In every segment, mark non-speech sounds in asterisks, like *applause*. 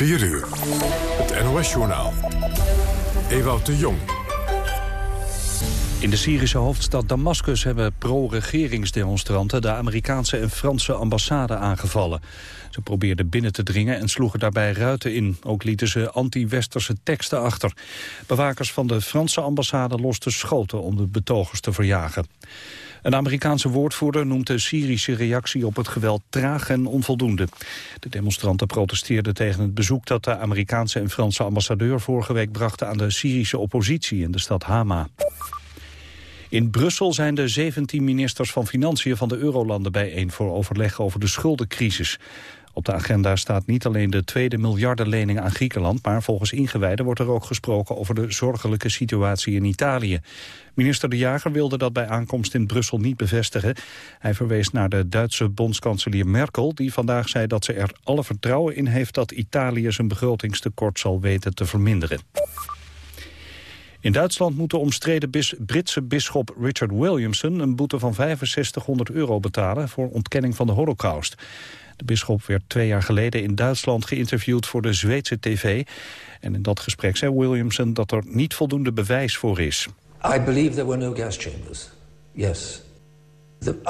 4 uur. Het NOS-journaal. Ewout de Jong. In de Syrische hoofdstad Damascus hebben pro-regeringsdemonstranten... de Amerikaanse en Franse ambassade aangevallen. Ze probeerden binnen te dringen en sloegen daarbij ruiten in. Ook lieten ze anti-westerse teksten achter. Bewakers van de Franse ambassade losten schoten om de betogers te verjagen. Een Amerikaanse woordvoerder noemt de Syrische reactie op het geweld traag en onvoldoende. De demonstranten protesteerden tegen het bezoek dat de Amerikaanse en Franse ambassadeur vorige week brachten aan de Syrische oppositie in de stad Hama. In Brussel zijn de 17 ministers van Financiën van de Eurolanden bijeen voor overleg over de schuldencrisis. Op de agenda staat niet alleen de tweede miljardenlening aan Griekenland... maar volgens ingewijden wordt er ook gesproken over de zorgelijke situatie in Italië. Minister De Jager wilde dat bij aankomst in Brussel niet bevestigen. Hij verwees naar de Duitse bondskanselier Merkel... die vandaag zei dat ze er alle vertrouwen in heeft... dat Italië zijn begrotingstekort zal weten te verminderen. In Duitsland moet de omstreden Britse bisschop Richard Williamson... een boete van 6500 euro betalen voor ontkenning van de holocaust. De bisschop werd twee jaar geleden in Duitsland geïnterviewd voor de Zweedse tv. En in dat gesprek zei Williamson dat er niet voldoende bewijs voor is. I believe there were no gas chambers. Yes.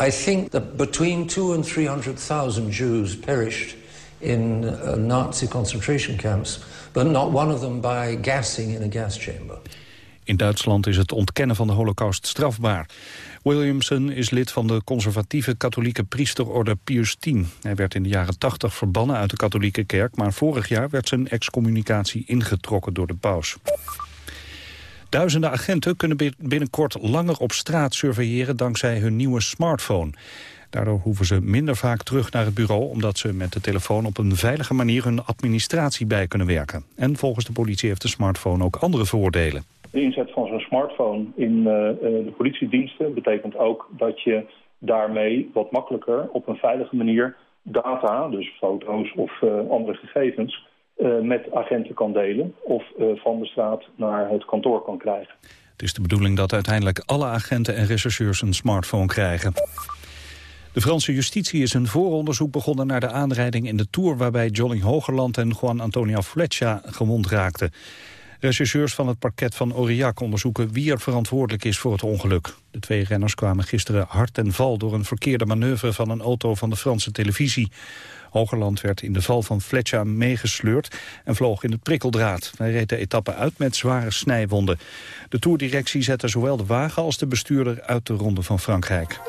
I think that between two and 300,000 Jews perished in uh, Nazi concentration camps, but not one of them by gassing in a gas chamber. In Duitsland is het ontkennen van de holocaust strafbaar. Williamson is lid van de conservatieve katholieke priesterorde Pius X. Hij werd in de jaren 80 verbannen uit de katholieke kerk... maar vorig jaar werd zijn excommunicatie ingetrokken door de paus. Duizenden agenten kunnen binnenkort langer op straat surveilleren... dankzij hun nieuwe smartphone. Daardoor hoeven ze minder vaak terug naar het bureau... omdat ze met de telefoon op een veilige manier hun administratie bij kunnen werken. En volgens de politie heeft de smartphone ook andere voordelen. De inzet van zo'n smartphone in uh, de politiediensten betekent ook dat je daarmee wat makkelijker op een veilige manier data, dus foto's of uh, andere gegevens, met agenten kan delen of van de straat naar het kantoor kan krijgen. Het is de bedoeling dat uiteindelijk alle agenten en rechercheurs een smartphone krijgen. De Franse justitie is een vooronderzoek begonnen naar de aanrijding in de Tour... waarbij Jolly Hogerland en Juan Antonio Fletcher gewond raakten. Rechercheurs van het parket van Aurillac onderzoeken wie er verantwoordelijk is voor het ongeluk. De twee renners kwamen gisteren hard ten val door een verkeerde manoeuvre van een auto van de Franse televisie. Hogerland werd in de val van Fletcher meegesleurd en vloog in het prikkeldraad. Hij reed de etappe uit met zware snijwonden. De toerdirectie zette zowel de wagen als de bestuurder uit de Ronde van Frankrijk.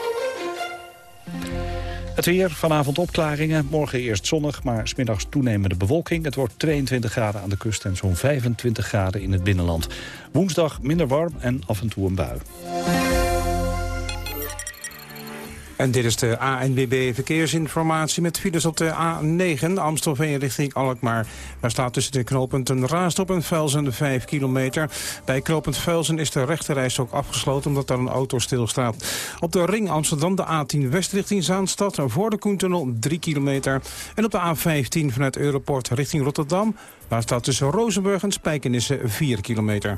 Het weer, vanavond opklaringen. Morgen eerst zonnig, maar smiddags toenemende bewolking. Het wordt 22 graden aan de kust en zo'n 25 graden in het binnenland. Woensdag minder warm en af en toe een bui. En dit is de ANWB Verkeersinformatie met files op de A9 Amstelveen richting Alkmaar. Daar staat tussen de knooppunten Raastop en Velzen 5 kilometer. Bij knooppunt Velzen is de rechterreis ook afgesloten omdat daar een auto stilstaat. Op de ring Amsterdam de A10 West richting Zaanstad voor de Koentunnel 3 kilometer. En op de A15 vanuit Europort richting Rotterdam. Daar staat tussen Rozenburg en Spijkenisse 4 kilometer.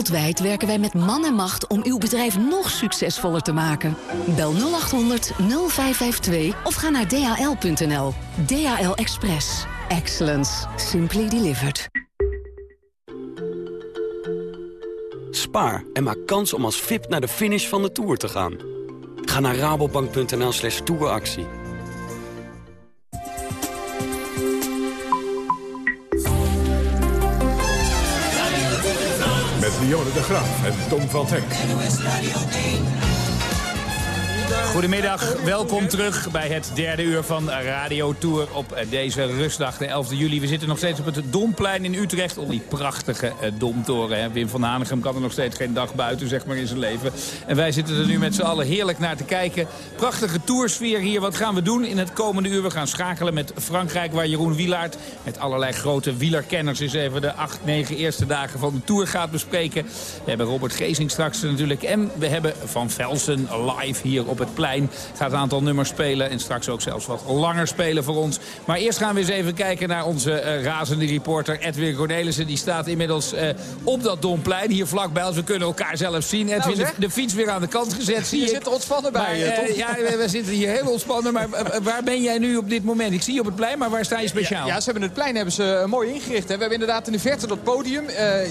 Wereldwijd werken wij met man en macht om uw bedrijf nog succesvoller te maken. Bel 0800 0552 of ga naar dhl.nl. DHL Express. Excellence. Simply delivered. Spaar en maak kans om als VIP naar de finish van de Tour te gaan. Ga naar rabobank.nl slash touractie. Dionne de Graaf en Tom van Henk. Goedemiddag, welkom terug bij het derde uur van Radio Tour op deze rustdag, de 11 juli. We zitten nog steeds op het Domplein in Utrecht, op die prachtige eh, Domtoren. Wim van Hanegem kan er nog steeds geen dag buiten zeg maar, in zijn leven. En wij zitten er nu met z'n allen heerlijk naar te kijken. Prachtige toursfeer hier. Wat gaan we doen in het komende uur? We gaan schakelen met Frankrijk, waar Jeroen Wielaert met allerlei grote wielerkenners eens even de acht, negen eerste dagen van de Tour gaat bespreken. We hebben Robert Gezing straks natuurlijk. En we hebben Van Velsen live hier op het plein. Gaat een aantal nummers spelen en straks ook zelfs wat langer spelen voor ons. Maar eerst gaan we eens even kijken naar onze uh, razende reporter Edwin Cornelissen. Die staat inmiddels uh, op dat Domplein hier vlakbij ons. We kunnen elkaar zelf zien. Nou, Edwin, nou, de, de, fiets weer aan de kant gezet. Zie je zit er ontspannen bij, maar, uh, Ja, we, we, zitten hier heel ontspannen. Maar waar ben jij nu op dit moment? Ik zie je op het plein, maar waar sta je speciaal? Ja, ja ze hebben het plein hebben ze mooi ingericht. Hè. We hebben inderdaad in de verte dat podium.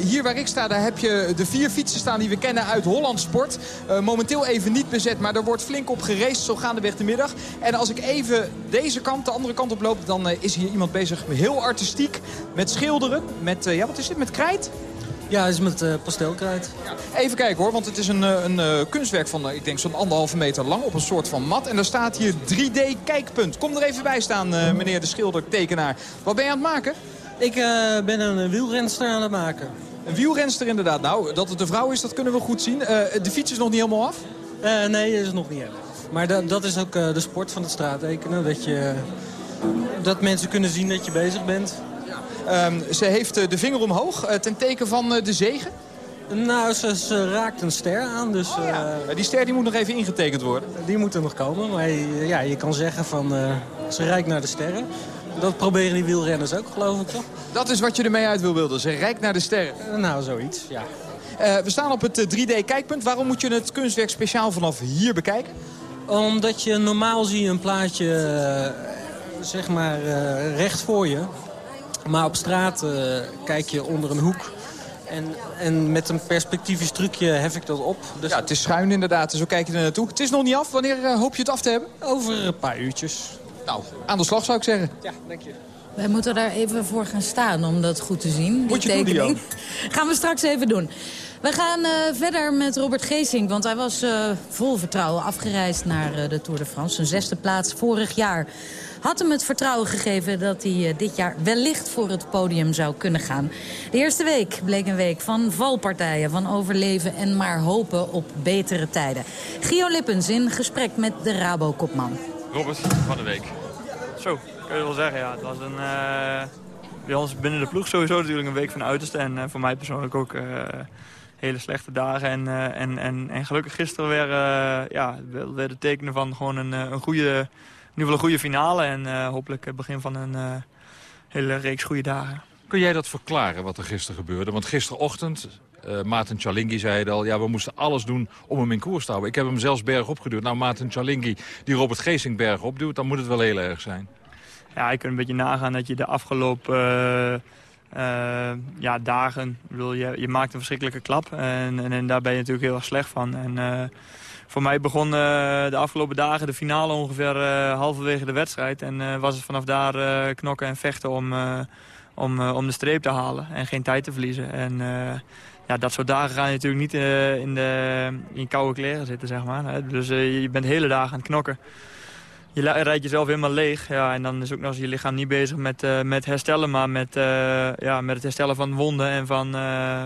hier waar ik sta, daar heb je de vier fietsen staan die we kennen uit Holland Sport. momenteel even niet bezet, maar er wordt flink op geraced. Zo gaandeweg de middag. En als ik even deze kant, de andere kant op loop... dan uh, is hier iemand bezig heel artistiek met schilderen. Met, uh, ja, wat is dit? Met krijt? Ja, het is met uh, pastelkrijt. Ja. Even kijken hoor, want het is een, een kunstwerk van, ik denk zo'n anderhalve meter lang op een soort van mat. En er staat hier 3D kijkpunt. Kom er even bij staan, meneer de schildertekenaar. Wat ben je aan het maken? Ik ben een wielrenster aan het maken. Een wielrenster inderdaad. Nou, dat het een vrouw is, dat kunnen we goed zien. de fiets is nog niet helemaal af? Nee, dat is nog niet helemaal. Maar dat, dat is ook uh, de sport van het straattekenen. Dat, je, dat mensen kunnen zien dat je bezig bent. Ja. Um, ze heeft uh, de vinger omhoog ten teken van de zegen. Nou, ze, ze, raakt een ster aan. Dus, oh, ja. die ster die moet nog even ingetekend worden. Die moet er nog komen. Maar ja, je kan zeggen van ze rijdt naar de sterren. Dat proberen die wielrenners ook, geloof ik toch? Dat is wat je ermee uit wil wilden. Ze rijdt naar de sterren. nou, zoiets, ja. We staan op het 3D-kijkpunt. Waarom moet je het kunstwerk speciaal vanaf hier bekijken? Omdat je normaal zie je een plaatje eh, zeg maar recht voor je. Maar op straat kijk je onder een hoek. En, en met een perspectiefjes trucje hef ik dat op. Dus ja, het is schuin inderdaad, zo kijk je er naartoe. Het is nog niet af. Wanneer hoop je het af te hebben? Over een paar uurtjes. Nou, aan de slag zou ik zeggen. Ja, dank je. Wij moeten daar even voor gaan staan om dat goed te zien. Moet je tekening. doen, *laughs* Gaan we straks even doen. We gaan uh, verder met Robert Geesing, want hij was uh, vol vertrouwen afgereisd naar uh, de Tour de France. Zijn zesde plaats vorig jaar had hem het vertrouwen gegeven dat hij dit jaar wellicht voor het podium zou kunnen gaan. De eerste week bleek een week van valpartijen, van overleven en maar hopen op betere tijden. Gio Lippens in gesprek met de Rabo-kopman. Robert van de Week. Zo, kun je wel zeggen, ja. Het was een, bij ons binnen de ploeg sowieso natuurlijk een week van uiterste. En voor mij persoonlijk ook hele slechte dagen. En, en, en, en gelukkig gisteren weer, ja, weer de tekenen van gewoon een, eh, een goede, ieder geval een goede finale. En hopelijk het begin van een hele reeks goede dagen. Kun jij dat verklaren wat er gisteren gebeurde? Want gisterochtend, uh, Maarten Chalingi zei het al... ja, we moesten alles doen om hem in koers te houden. Ik heb hem zelfs berg opgeduwd. Nou, Maarten Chalingi die Robert Geesing berg opduwt... dan moet het wel heel erg zijn. Ja, ik kan een beetje nagaan dat je de afgelopen uh, ja, dagen. Je, je maakt een verschrikkelijke klap. En, en, en, daar ben je natuurlijk heel erg slecht van. En, voor mij begon de afgelopen dagen de finale ongeveer halverwege de wedstrijd. En was het vanaf daar knokken en vechten om, om, om de streep te halen. En geen tijd te verliezen. En ja, dat soort dagen ga je natuurlijk niet in, de, in koude kleren zitten, zeg maar. Dus je bent hele dagen aan het knokken je rijdt jezelf helemaal leeg. Ja, en dan is ook nog eens je lichaam niet bezig met, uh, met herstellen, maar met, ja, met het herstellen van wonden en van,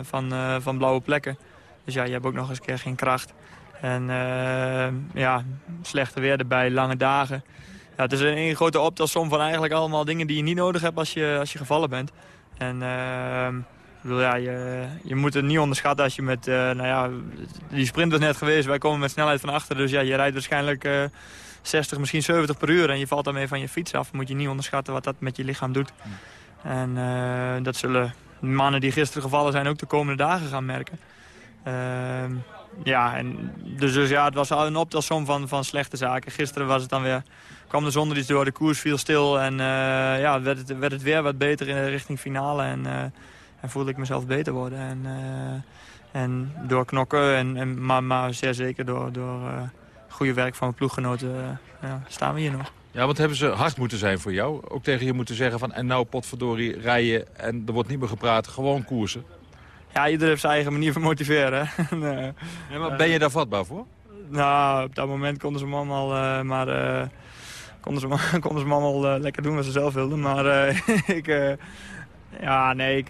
van, van blauwe plekken. Dus ja, je hebt ook nog eens een keer geen kracht. En ja, slechte weer erbij, lange dagen. Ja, het is een, een grote optelsom van eigenlijk allemaal dingen die je niet nodig hebt als je, als je gevallen bent. En ja, je, je moet het niet onderschatten als je met, nou ja, die sprint was net geweest. Wij komen met snelheid van achter, dus ja, je rijdt waarschijnlijk 60, misschien 70 per uur en je valt daarmee van je fiets af, moet je niet onderschatten wat dat met je lichaam doet. En uh, dat zullen mannen die gisteren gevallen zijn ook de komende dagen gaan merken. Uh, ja, en dus, dus ja, het was al een optelsom van, van slechte zaken. Gisteren was het dan weer, kwam de zon iets door, de koers viel stil en ja, werd het, werd het weer wat beter in de richting finale. En, en voelde ik mezelf beter worden. En, en door knokken, en, en, maar, maar zeer zeker door, door goede werk van mijn ploeggenoten eh, ja, staan we hier nog. Ja, want hebben ze hard moeten zijn voor jou? Ook tegen je moeten zeggen van en nou potverdorie rijden en er wordt niet meer gepraat, gewoon koersen? Ja, iedereen heeft zijn eigen manier van motiveren. *laughs* ja, maar ben je daar vatbaar voor? Nou, op dat moment konden ze hem allemaal, uh, maar, uh, konden ze, *laughs* konden ze allemaal uh, lekker doen wat ze zelf wilden. Maar *laughs* ik, ja, nee, ik,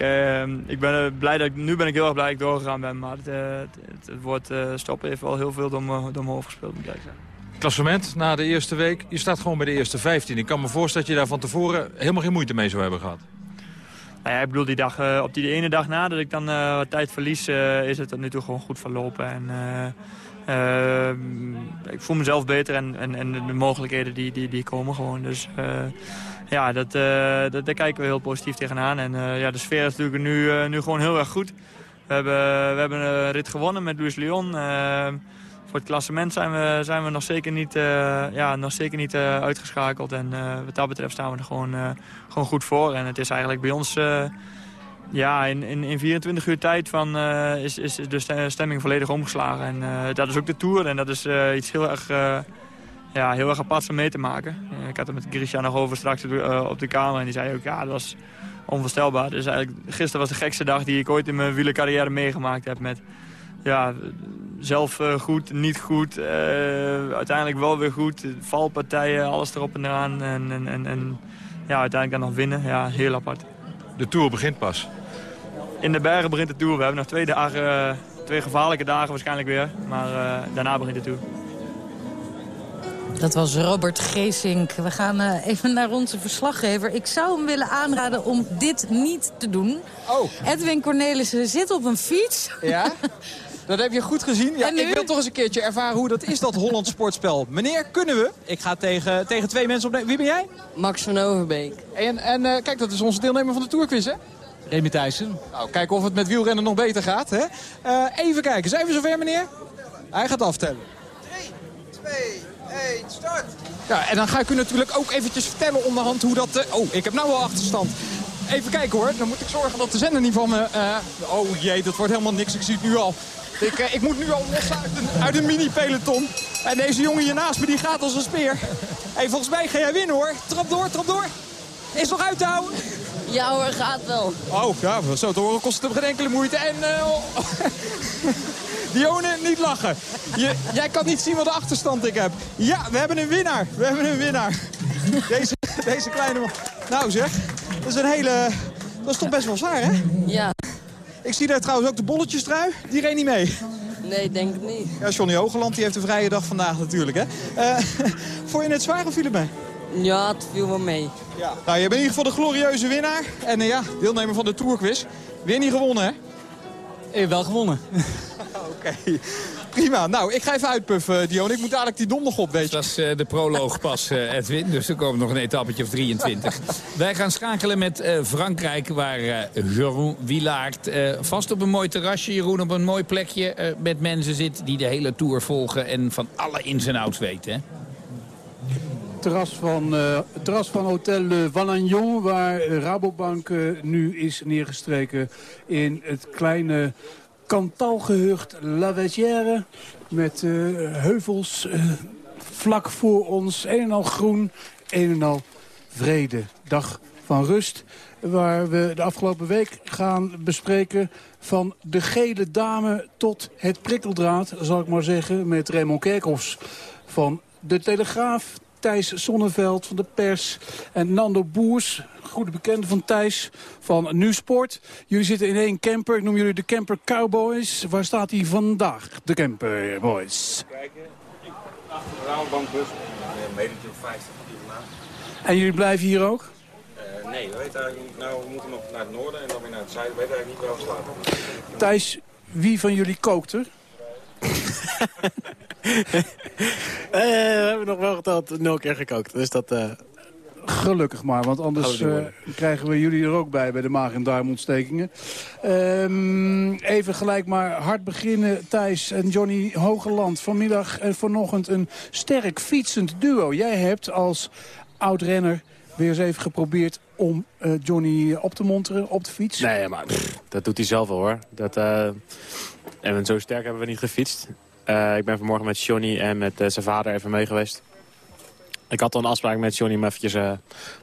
ik ben blij dat ik, nu ben ik heel erg blij dat ik doorgegaan ben. Maar het, het, het woord stoppen heeft wel heel veel door, me, door mijn hoofd gespeeld, moet ik zeggen. Klassement na de eerste week, je staat gewoon bij de eerste 15. Ik kan me voorstellen dat je daar van tevoren helemaal geen moeite mee zou hebben gehad. Nou ja, ik bedoel, die dag, uh, op die ene dag na dat ik dan uh, wat tijd verlies, uh, is het tot nu toe gewoon goed verlopen. En, ik voel mezelf beter en, en, en de mogelijkheden die, die, die komen gewoon. Dus ja, dat, dat, daar kijken we heel positief tegenaan. En ja, de sfeer is natuurlijk nu, nu gewoon heel erg goed. We hebben, we hebben een rit gewonnen met Luis Leon. voor het klassement zijn we, zijn we nog zeker niet, ja, nog zeker niet uitgeschakeld. En wat dat betreft staan we er gewoon gewoon goed voor. En het is eigenlijk bij ons... Ja, in, in, in 24 uur tijd van, is, is de stemming volledig omgeslagen. En dat is ook de Tour en dat is iets heel erg, ja, heel erg aparts om mee te maken. ik had het met Grisha nog over straks op de kamer en die zei ook, ja, dat was onvoorstelbaar. Dus eigenlijk, gisteren was de gekste dag die ik ooit in mijn wielercarrière meegemaakt heb met... Ja, zelf goed, niet goed, uiteindelijk wel weer goed, valpartijen, alles erop en eraan. En, en, en, ja, uiteindelijk dan nog winnen. Ja, heel apart. De Tour begint pas? In de bergen begint de Tour. We hebben nog twee, dagen, eh, twee gevaarlijke dagen waarschijnlijk weer. Maar uh, daarna begint de Tour. Dat was Robert Geesink. We gaan uh, even naar onze verslaggever. Ik zou hem willen aanraden om dit niet te doen. Oh. Edwin Cornelissen zit op een fiets. Ja? Dat heb je goed gezien. Ja, ik wil toch eens een keertje ervaren hoe dat is, dat Hollands sportspel. Meneer, kunnen we? Ik ga tegen, tegen twee mensen opnemen. Wie ben jij? Max van Overbeek. En, en uh, kijk, dat is onze deelnemer van de Tourquiz, hè? Remy Thijssen. Nou, kijken of het met wielrennen nog beter gaat, hè? Uh, even kijken. Zijn we zover, meneer? Hij gaat aftellen. 3, 2, 1, start! Ja, en dan ga ik u natuurlijk ook eventjes vertellen onderhand hoe dat... Uh, oh, ik heb nou wel achterstand. Even kijken hoor, dan moet ik zorgen dat de zender niet van me... oh jee, dat wordt helemaal niks, ik zie het nu al. Ik, eh, ik moet nu al los uit een, uit een mini-peloton. En deze jongen hier naast me die gaat als een speer. Hey, volgens mij ga jij winnen hoor. Trap door, trap door. Is nog uit te houden? Ja hoor, gaat wel. Oh, ja, zo te horen kost het hem geen enkele moeite. En uh, *laughs* Dione, niet lachen. Je, jij kan niet zien wat de achterstand ik heb. Ja, we hebben een winnaar. We hebben een winnaar. Deze, deze kleine man. Nou zeg, dat is een hele... Dat is toch best wel zwaar, hè? Ja. Ik zie daar trouwens ook de bolletjestrui. Die reed niet mee. Nee, denk ik niet. Ja, Johnny Hogeland die heeft een vrije dag vandaag natuurlijk. Hè? Uh, *laughs* vond je het zwaar of viel het mee? Ja, het viel wel mee. Ja. Nou, je bent in ieder geval de glorieuze winnaar. En uh, ja, deelnemer van de Tourquiz. Weer niet gewonnen, hè? Ik heb wel gewonnen. *laughs* Oké. Prima. Nou, ik ga even uitpuffen, Dion. Ik moet dadelijk die nog op, weet je. Dat is uh, de proloog pas, uh, Edwin. Dus er komen nog een etappetje of 23. *laughs* Wij gaan schakelen met uh, Frankrijk, waar Jeroen Wilaert vast op een mooi terrasje, Jeroen, op een mooi plekje met mensen zit die de hele Tour volgen en van alle ins en outs weten, terras van, uh, terras van Hotel Valagnon, waar Rabobank uh, nu is neergestreken in het kleine Kantalgehucht La Vestière. Met uh, heuvels uh, vlak voor ons. Een en al groen, een en al vrede. Dag van rust. Waar we de afgelopen week gaan bespreken van de gele dame tot het prikkeldraad, zal ik maar zeggen. Met Raymond Kerkhoffs van de Telegraaf, Thijs Sonneveld van de pers en Nando Boers, goede bekende van Thijs van Nu Sport. Jullie zitten in één camper, ik noem jullie de Camper Cowboys. Waar staat hij vandaag, de Camper Boys? Kijken, achter de raambankbus, een meter of 50 En jullie blijven hier ook? Uh, nee, we weten eigenlijk niet. Nou, we moeten nog naar het noorden en dan weer naar het zuiden. We weten eigenlijk niet waar we slapen. Thijs, wie van jullie kookt er? *laughs* *laughs* Eh, we hebben nog wel geteld nul keer gekookt. Dus dat... Uh... Gelukkig maar, want anders uh, krijgen we jullie er ook bij... bij de maag- en darmontstekingen. Um, even gelijk maar hard beginnen. Thijs en Johnny Hogeland. Vanmiddag en vanochtend een sterk fietsend duo. Jij hebt als oud-renner weer eens even geprobeerd om uh, Johnny op te monteren op de fiets. Nee, maar pff, dat doet hij zelf wel hoor. Dat, uh, en zo sterk hebben we niet gefietst. Uh, ik ben vanmorgen met Johnny en met uh, zijn vader even mee geweest. Ik had al een afspraak met Johnny om eventjes uh,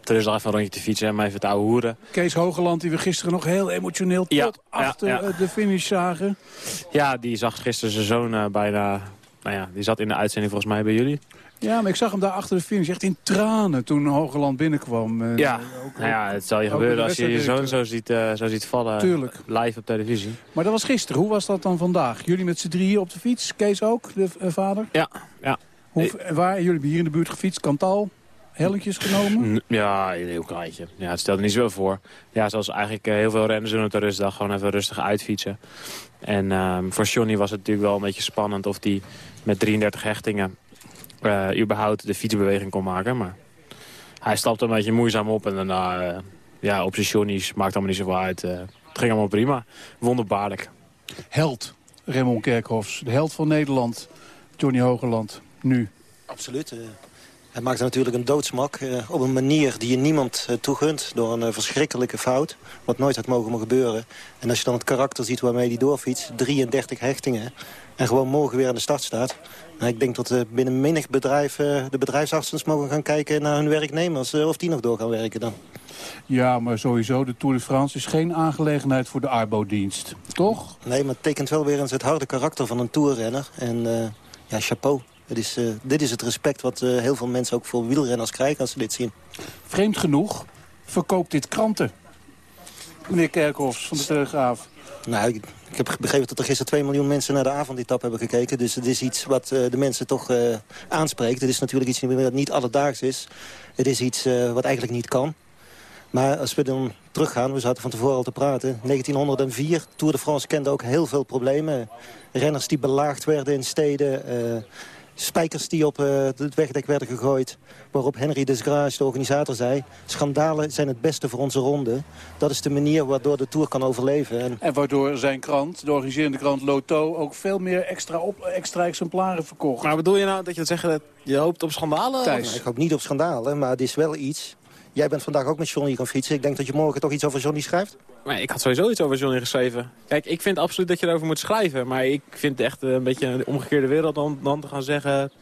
te even een rondje te fietsen en me even te ouwe hoeren. Kees Hogeland, die we gisteren nog heel emotioneel tot ja, achter ja, ja. de finish zagen. Ja, die zag gisteren zijn zoon bijna nou ja, die zat in de uitzending volgens mij bij jullie. Ja, maar ik zag hem daar achter de finish echt in tranen toen Hogeland binnenkwam. Eh, ja, ook- nou ja, het zal je gebeuren als je je zoon zo ziet, eh, zo ziet vallen Tuurlijk. live op televisie. Maar dat was gisteren. Hoe was dat dan vandaag? Jullie met z'n drieën op de fiets? Kees ook, de eh, vader? Ja, ja. Hoe, eh, waar? Jullie hebben hier in de buurt gefietst. Kantal? Helletjes genomen? Ja, een heel kleintje. Ja, het stelde niet zoveel voor. Ja, zoals eigenlijk eh, heel veel renners doen op de rustdag. Gewoon even rustig uitfietsen. En ehm, voor Johnny was het natuurlijk wel een beetje spannend... of hij met 33 hechtingen eh, überhaupt de fietsbeweging kon maken. Maar hij stapte een beetje moeizaam op. En daarna, eh, ja, op zijn Johnny's maakt allemaal niet zoveel uit. eh, het ging allemaal prima. Wonderbaarlijk. Held, Raymond Kerkhoffs. De held van Nederland. Johnny Hogeland. Nu. Absoluut. Hij maakte natuurlijk een doodsmak eh, op een manier die je niemand eh, toegunt. Door een verschrikkelijke fout, wat nooit had mogen gebeuren. En als je dan het karakter ziet waarmee hij doorfietst, 33 hechtingen... en gewoon morgen weer aan de start staat... Nou, ik denk dat binnen menig bedrijf eh, de bedrijfsartsen mogen gaan kijken naar hun werknemers... eh, of die nog door gaan werken dan. Ja, maar sowieso, de Tour de France is geen aangelegenheid voor de Arbo-dienst. Toch? Nee, maar het tekent wel weer eens het harde karakter van een toerrenner. En eh, ja, chapeau. Het is, dit is het respect wat heel veel mensen ook voor wielrenners krijgen als ze dit zien. Vreemd genoeg verkoopt dit kranten. Meneer Kerkhoffs van de Telegraaf. Nou, ik, heb begrepen dat er gisteren 2 miljoen mensen naar de avondetap hebben gekeken. Dus het is iets wat eh, de mensen toch eh, aanspreekt. Het is natuurlijk iets wat niet alledaags is. Het is iets eh, wat eigenlijk niet kan. Maar als we dan teruggaan, we zaten van tevoren al te praten. 1904, Tour de France kende ook heel veel problemen. Renners die belaagd werden in steden. Spijkers die op eh, het wegdek werden gegooid. Waarop Henry Desgrange, de organisator, zei... schandalen zijn het beste voor onze ronde. Dat is de manier waardoor de Tour kan overleven. En En waardoor zijn krant, de organiserende krant Loto... ook veel meer extra, op, extra exemplaren verkocht. Maar bedoel je nou dat je zegt dat je hoopt op schandalen? Nou, ik hoop niet op schandalen, maar het is wel iets. Jij bent vandaag ook met Johnny gaan fietsen. Ik denk dat je morgen toch iets over Johnny schrijft. Nee, ik had sowieso iets over Johnny geschreven. Kijk, ik vind absoluut dat je erover moet schrijven. Maar ik vind het echt een beetje een omgekeerde wereld dan, dan te gaan zeggen...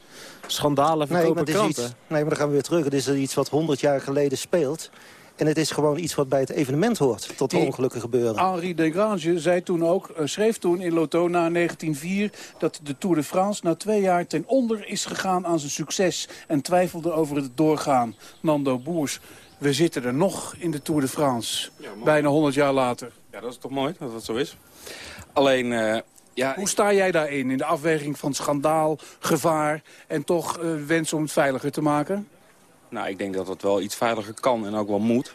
schandalen Nee verkopen maar, is kranten. iets, nee, maar dan gaan we weer terug. Het is iets wat 100 jaar geleden speelt. En het is gewoon iets wat bij het evenement hoort. Tot de ongelukken gebeuren. Henri Desgrange zei toen ook, eh, schreef toen in Loto na 1904... dat de Tour de France na twee jaar ten onder is gegaan aan zijn succes... en twijfelde over het doorgaan. Nando Boers, we zitten er nog in de Tour de France. bijna 100 jaar later. Ja, dat is toch mooi dat dat zo is. Alleen, eh, ja... Hoe sta jij daarin, in de afweging van schandaal, gevaar... en toch eh, wens om het veiliger te maken? Nou, ik denk dat het wel iets veiliger kan en ook wel moet.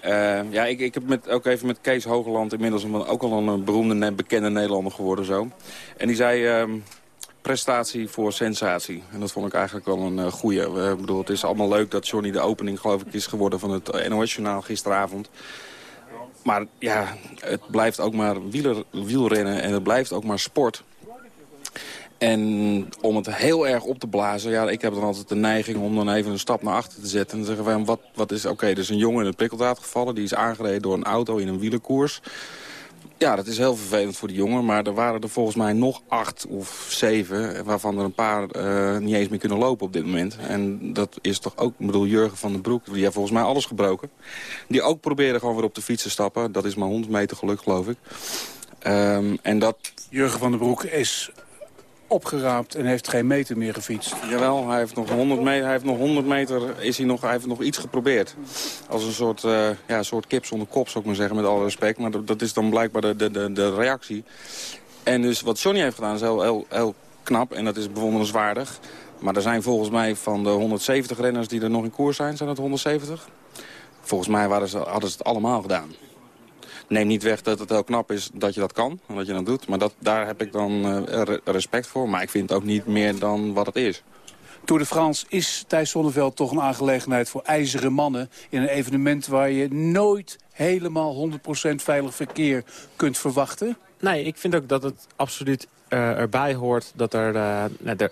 Eh, ja, ik, ik heb met, ook even met Kees Hogeland inmiddels een, ook al een beroemde en bekende Nederlander geworden zo. En die zei ehm, prestatie voor sensatie. En dat vond ik eigenlijk wel een uh, goeie. Eh, Ik bedoel, het is allemaal leuk dat Johnny de opening geloof ik is geworden van het eh, NOS-journaal gisteravond. Maar ja, het blijft ook maar wieler, wielrennen en het blijft ook maar sport. En om het heel erg op te blazen, ja, ik heb dan altijd de neiging om dan even een stap naar achter te zetten. En te zeggen van, wat, wat is, oké, er is een jongen in het prikkeldraad gevallen. Die is aangereden door een auto in een wielerkoers. Ja, dat is heel vervelend voor die jongen. Maar er waren er volgens mij nog acht of zeven... waarvan er een paar eh, niet eens meer kunnen lopen op dit moment. En dat is toch ook... Ik bedoel, Jurgen van den Broek, die heeft volgens mij alles gebroken. Die ook probeerde gewoon weer op de fiets te stappen. Dat is maar 100 meter geluk, geloof ik. Ehm, en dat... Jurgen van den Broek is opgeraapt en heeft geen meter meer gefietst. Jawel, hij heeft nog 100 meter, hij heeft nog 100 meter is hij nog, hij heeft nog iets geprobeerd. Als een soort, eh, ja, soort kip zonder kop, zou ik maar zeggen, met alle respect. Maar dat, dat is dan blijkbaar de, de, de, de reactie. En dus wat Johnny heeft gedaan is heel, heel, heel knap en dat is bewonderenswaardig. Maar er zijn volgens mij van de 170 renners die er nog in koers zijn, zijn het 170? Volgens mij waren ze, hadden ze het allemaal gedaan. Neem niet weg dat het heel knap is dat je dat kan en dat je dat doet. Maar dat, daar heb ik dan eh, re- respect voor. Maar ik vind het ook niet meer dan wat het is. Tour de France is Thijs Zonneveld toch een aangelegenheid voor ijzeren mannen... in een evenement waar je nooit helemaal 100% veilig verkeer kunt verwachten? Nee, ik vind ook dat het absoluut eh, erbij hoort dat er... eh, nou, de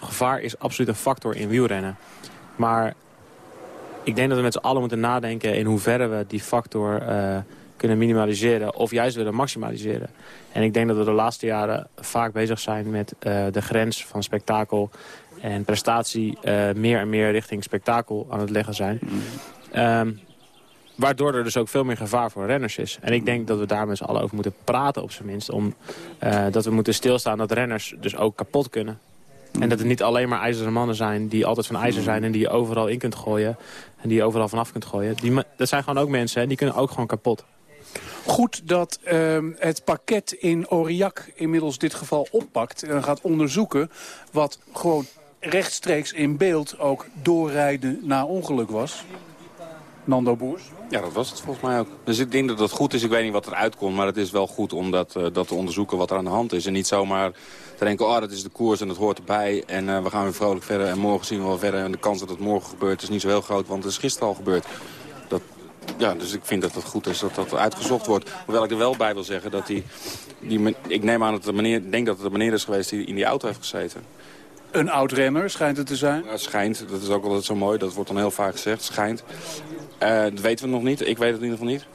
gevaar is absoluut een factor in wielrennen. Maar ik denk dat we met z'n allen moeten nadenken... in hoeverre we die factor eh, kunnen minimaliseren... of juist willen maximaliseren. En ik denk dat we de laatste jaren vaak bezig zijn met eh, de grens van spektakel... en prestatie eh, meer en meer richting spektakel aan het leggen zijn. Ehm, Waardoor er dus ook veel meer gevaar voor renners is. En ik denk dat we daar met z'n allen over moeten praten op zijn minst. Om, eh, dat we moeten stilstaan dat renners dus ook kapot kunnen. En dat het niet alleen maar ijzeren mannen zijn die altijd van ijzer zijn... en die je overal in kunt gooien en die je overal vanaf kunt gooien. Die, dat zijn gewoon ook mensen, hè, die kunnen ook gewoon kapot. Goed dat ehm, het pakket in Aurillac inmiddels dit geval oppakt... en gaat onderzoeken wat gewoon rechtstreeks in beeld ook doorrijden na ongeluk was. Nando Boers? Ja, dat was het volgens mij ook. Dus ik denk dat dat goed is. Ik weet niet wat eruit komt, maar het is wel goed om dat, eh, dat te onderzoeken wat er aan de hand is. En niet zomaar te denken, oh, dat is de koers en dat hoort erbij. En eh, we gaan weer vrolijk verder en morgen zien we wel verder. En de kans dat het morgen gebeurt is niet zo heel groot, want het is gisteren al gebeurd. Ja, dus ik vind dat het goed is dat dat uitgezocht wordt. Hoewel ik er wel bij wil zeggen dat die... die ik neem aan dat de meneer, denk dat het de meneer is geweest die in die auto heeft gezeten. Een oud-renner schijnt het te zijn? Ja, schijnt, dat is ook altijd zo mooi. Dat wordt dan heel vaak gezegd, schijnt. Uh, dat weten we nog niet. Ik weet het in ieder geval niet.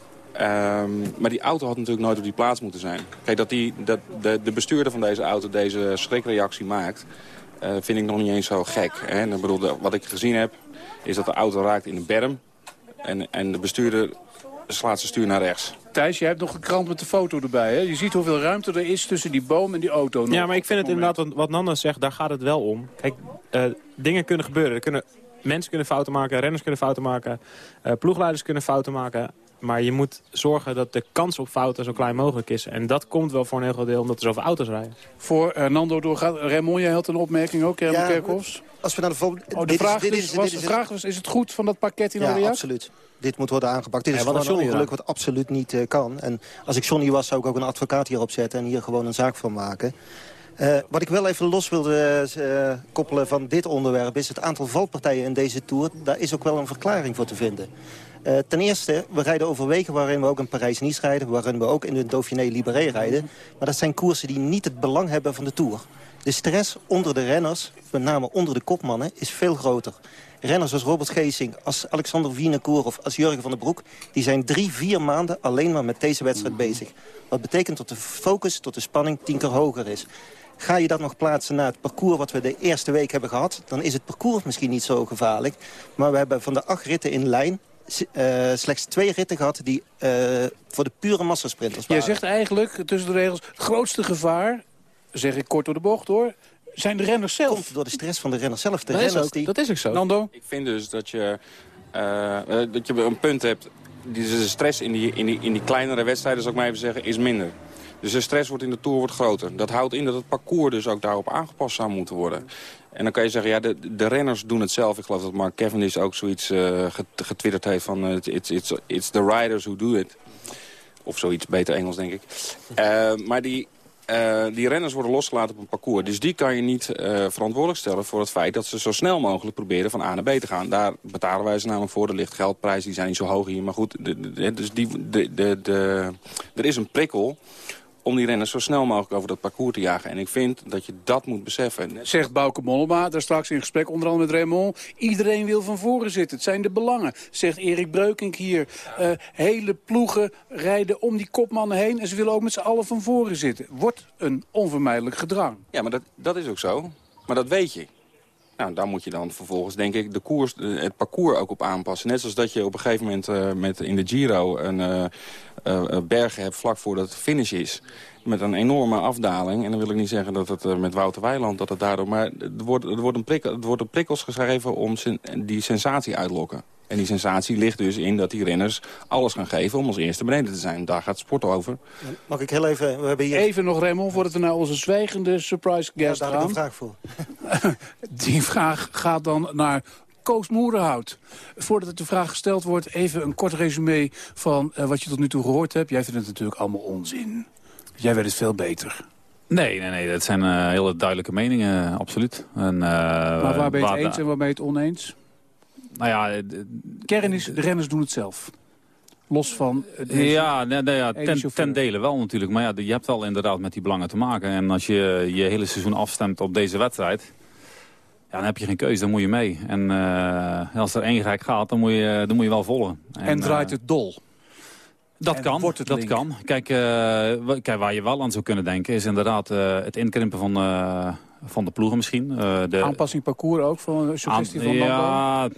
Um, maar die auto had natuurlijk nooit op die plaats moeten zijn. Kijk, dat, die, dat de, de bestuurder van deze auto deze schrikreactie maakt... Uh, vind ik nog niet eens zo gek. Hè? En, bedoel, wat ik gezien heb, is dat de auto raakt in een berm... en, en de bestuurder slaat zijn stuur naar rechts. Thijs, jij hebt nog gekrant met de foto erbij. Hè? Je ziet hoeveel ruimte er is tussen die boom en die auto. Ja, maar ik vind het inderdaad, wat, wat Nanda zegt, daar gaat het wel om. Kijk, uh, dingen kunnen gebeuren. Er kunnen, mensen kunnen fouten maken, renners kunnen fouten maken... Uh, ploegleiders kunnen fouten maken. Maar je moet zorgen dat de kans op fouten zo klein mogelijk is. En dat komt wel voor een heel groot deel omdat er zoveel auto's rijden. Voor uh, Nando doorgaat. Raymond, jij had een opmerking ook, Herman ja, Kerkhoffs. Als we naar de, oh, de vraag, is, is, was, de vraag was, is het goed van dat pakket in ja, Aurillac? absoluut. Dit moet worden aangepakt. Dit is ja, een ongeluk wat absoluut niet uh, kan. En als ik Johnny was, zou ik ook een advocaat hierop zetten... en hier gewoon een zaak van maken. Uh, wat ik wel even los wilde uh, koppelen van dit onderwerp... is het aantal valpartijen in deze Tour. Daar is ook wel een verklaring voor te vinden. Uh, ten eerste, we rijden over wegen waarin we ook in Parijs-Nice rijden... waarin we ook in de Dauphiné-Libéré rijden. Maar dat zijn koersen die niet het belang hebben van de Tour. De stress onder de renners, met name onder de kopmannen, is veel groter. Renners als Robert Geesing, als Alexander Wienerkoer of als Jurgen van der Broek... die zijn drie, vier maanden alleen maar met deze wedstrijd bezig. Wat betekent dat de focus tot de spanning tien keer hoger is. Ga je dat nog plaatsen naar het parcours wat we de eerste week hebben gehad... dan is het parcours misschien niet zo gevaarlijk. Maar we hebben van de acht ritten in lijn uh, slechts twee ritten gehad die uh, voor de pure massasprinters waren. Jij zegt eigenlijk, tussen de regels, het grootste gevaar, zeg ik kort door de bocht hoor, zijn de renners zelf. Komt door de stress van de renners zelf. De dat, renners is ook, die... dat is ook zo. Nando? Ik vind dus dat je, uh, dat je een punt hebt, die, de stress in die, in, die, in die kleinere wedstrijden, zou ik maar even zeggen, is minder. Dus de stress wordt in de Tour wordt groter. Dat houdt in dat het parcours dus ook daarop aangepast zou moeten worden. En dan kan je zeggen, ja, de, de renners doen het zelf. Ik geloof dat Mark Cavendish ook zoiets uh, getwitterd heeft van... Uh, it's, it's, it's the riders who do it. Of zoiets, beter Engels, denk ik. Uh, maar die, uh, die renners worden losgelaten op een parcours. Dus die kan je niet uh, verantwoordelijk stellen voor het feit... dat ze zo snel mogelijk proberen van A naar B te gaan. Daar betalen wij ze namelijk voor. Er ligt geldprijs, die zijn niet zo hoog hier. Maar goed, de, de, dus die, de, er is een prikkel om die renners zo snel mogelijk over dat parcours te jagen. En ik vind dat je dat moet beseffen. Zegt Bouke Mollema, daar straks in gesprek onder andere met Raymond. Iedereen wil van voren zitten. Het zijn de belangen. Zegt Erik Breukink hier. Uh, hele ploegen rijden om die kopmannen heen. En ze willen ook met z'n allen van voren zitten. Wordt een onvermijdelijk gedrang. Ja, maar dat, dat is ook zo. Maar dat weet je. Nou, daar moet je dan vervolgens, denk ik, de koers, het parcours ook op aanpassen. Net zoals dat je op een gegeven moment uh, met in de Giro een uh, uh, bergen hebt vlak voordat het finish is. Met een enorme afdaling. En dan wil ik niet zeggen dat het met Wouter Weiland dat het daardoor... Maar er wordt, er wordt, een, prikkel, er wordt een prikkels geschreven om sen, die sensatie uitlokken. En die sensatie ligt dus in dat die renners alles gaan geven om als eerste beneden te zijn. Daar gaat sport over. Mag ik heel even... We hebben hier... Even nog, Raymond, voordat we naar onze zwijgende surprise guest ja, daar gaan. een vraag voor. *laughs* die vraag gaat dan naar Koos Moerenhout. Voordat de vraag gesteld wordt, even een kort resume van uh, wat je tot nu toe gehoord hebt. Jij vindt het natuurlijk allemaal onzin. Jij weet het veel beter. Nee, nee, nee, dat zijn uh, hele duidelijke meningen, absoluut. En, uh, maar waar ben je het eens en waar ben je het oneens? Nou ja, kern is, de renners doen het zelf. Los van... Ja, nee, nee, ja ten, ten dele wel natuurlijk. Maar ja, je hebt wel inderdaad met die belangen te maken. En als je je hele seizoen afstemt op deze wedstrijd... Ja, dan heb je geen keuze, dan moet je mee. En uh, als er één gek gaat, dan moet je, dan moet je wel volgen. En, en draait het dol? Dat en kan, dat link. kan. Kijk, uh, kijk, waar je wel aan zou kunnen denken... is inderdaad uh, het inkrimpen van, uh, van de ploegen misschien. de Aanpassing parcours ook, van suggestie van Ja,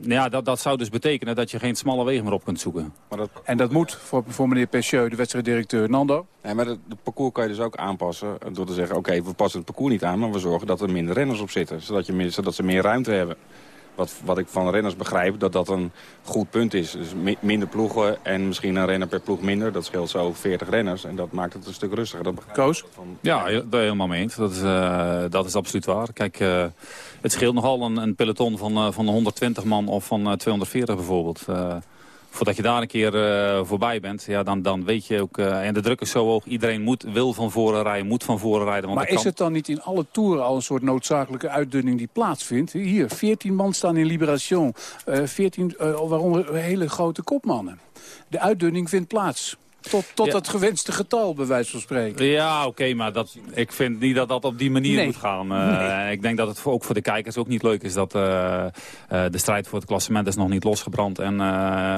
ja, dat, dat zou dus betekenen dat je geen smalle wegen meer op kunt zoeken. Maar dat... En dat moet voor, voor meneer Pecheux, de wedstrijddirecteur Nando? Nee, maar het parcours kan je dus ook aanpassen door te zeggen... oké, we passen het parcours niet aan, maar we zorgen dat er minder renners op zitten. Zodat, je, meer- zodat ze meer ruimte hebben. Wat, wat ik van renners begrijp, dat dat een goed punt is. Dus mi- minder ploegen en misschien een renner per ploeg minder. Dat scheelt zo 40 renners en dat maakt het een stuk rustiger. Dat Koos? Van, Ja, daar helemaal mee eens. Dat is, eh, dat is absoluut waar. Kijk, eh, het scheelt nogal een, een peloton van, eh, van 120 man of van eh, 240 bijvoorbeeld. Voordat je daar een keer eh, voorbij bent, ja, dan, dan weet je ook... eh, en de druk is zo hoog, iedereen moet, wil van voren rijden, moet van voren rijden. Want Maar is kan- het dan niet in alle toeren al een soort noodzakelijke uitdunning die plaatsvindt? Hier, 14 man staan in Liberation, eh 14, eh, waaronder hele grote kopmannen. De uitdunning vindt plaats. Tot, tot Ja. dat gewenste getal, bij wijze van spreken. Ja, oké, maar dat, ik vind niet dat dat op die manier Nee. moet gaan. Eh, Ik denk dat het voor, ook voor de kijkers ook niet leuk is dat eh, eh, de strijd voor het klassement is nog niet losgebrand. En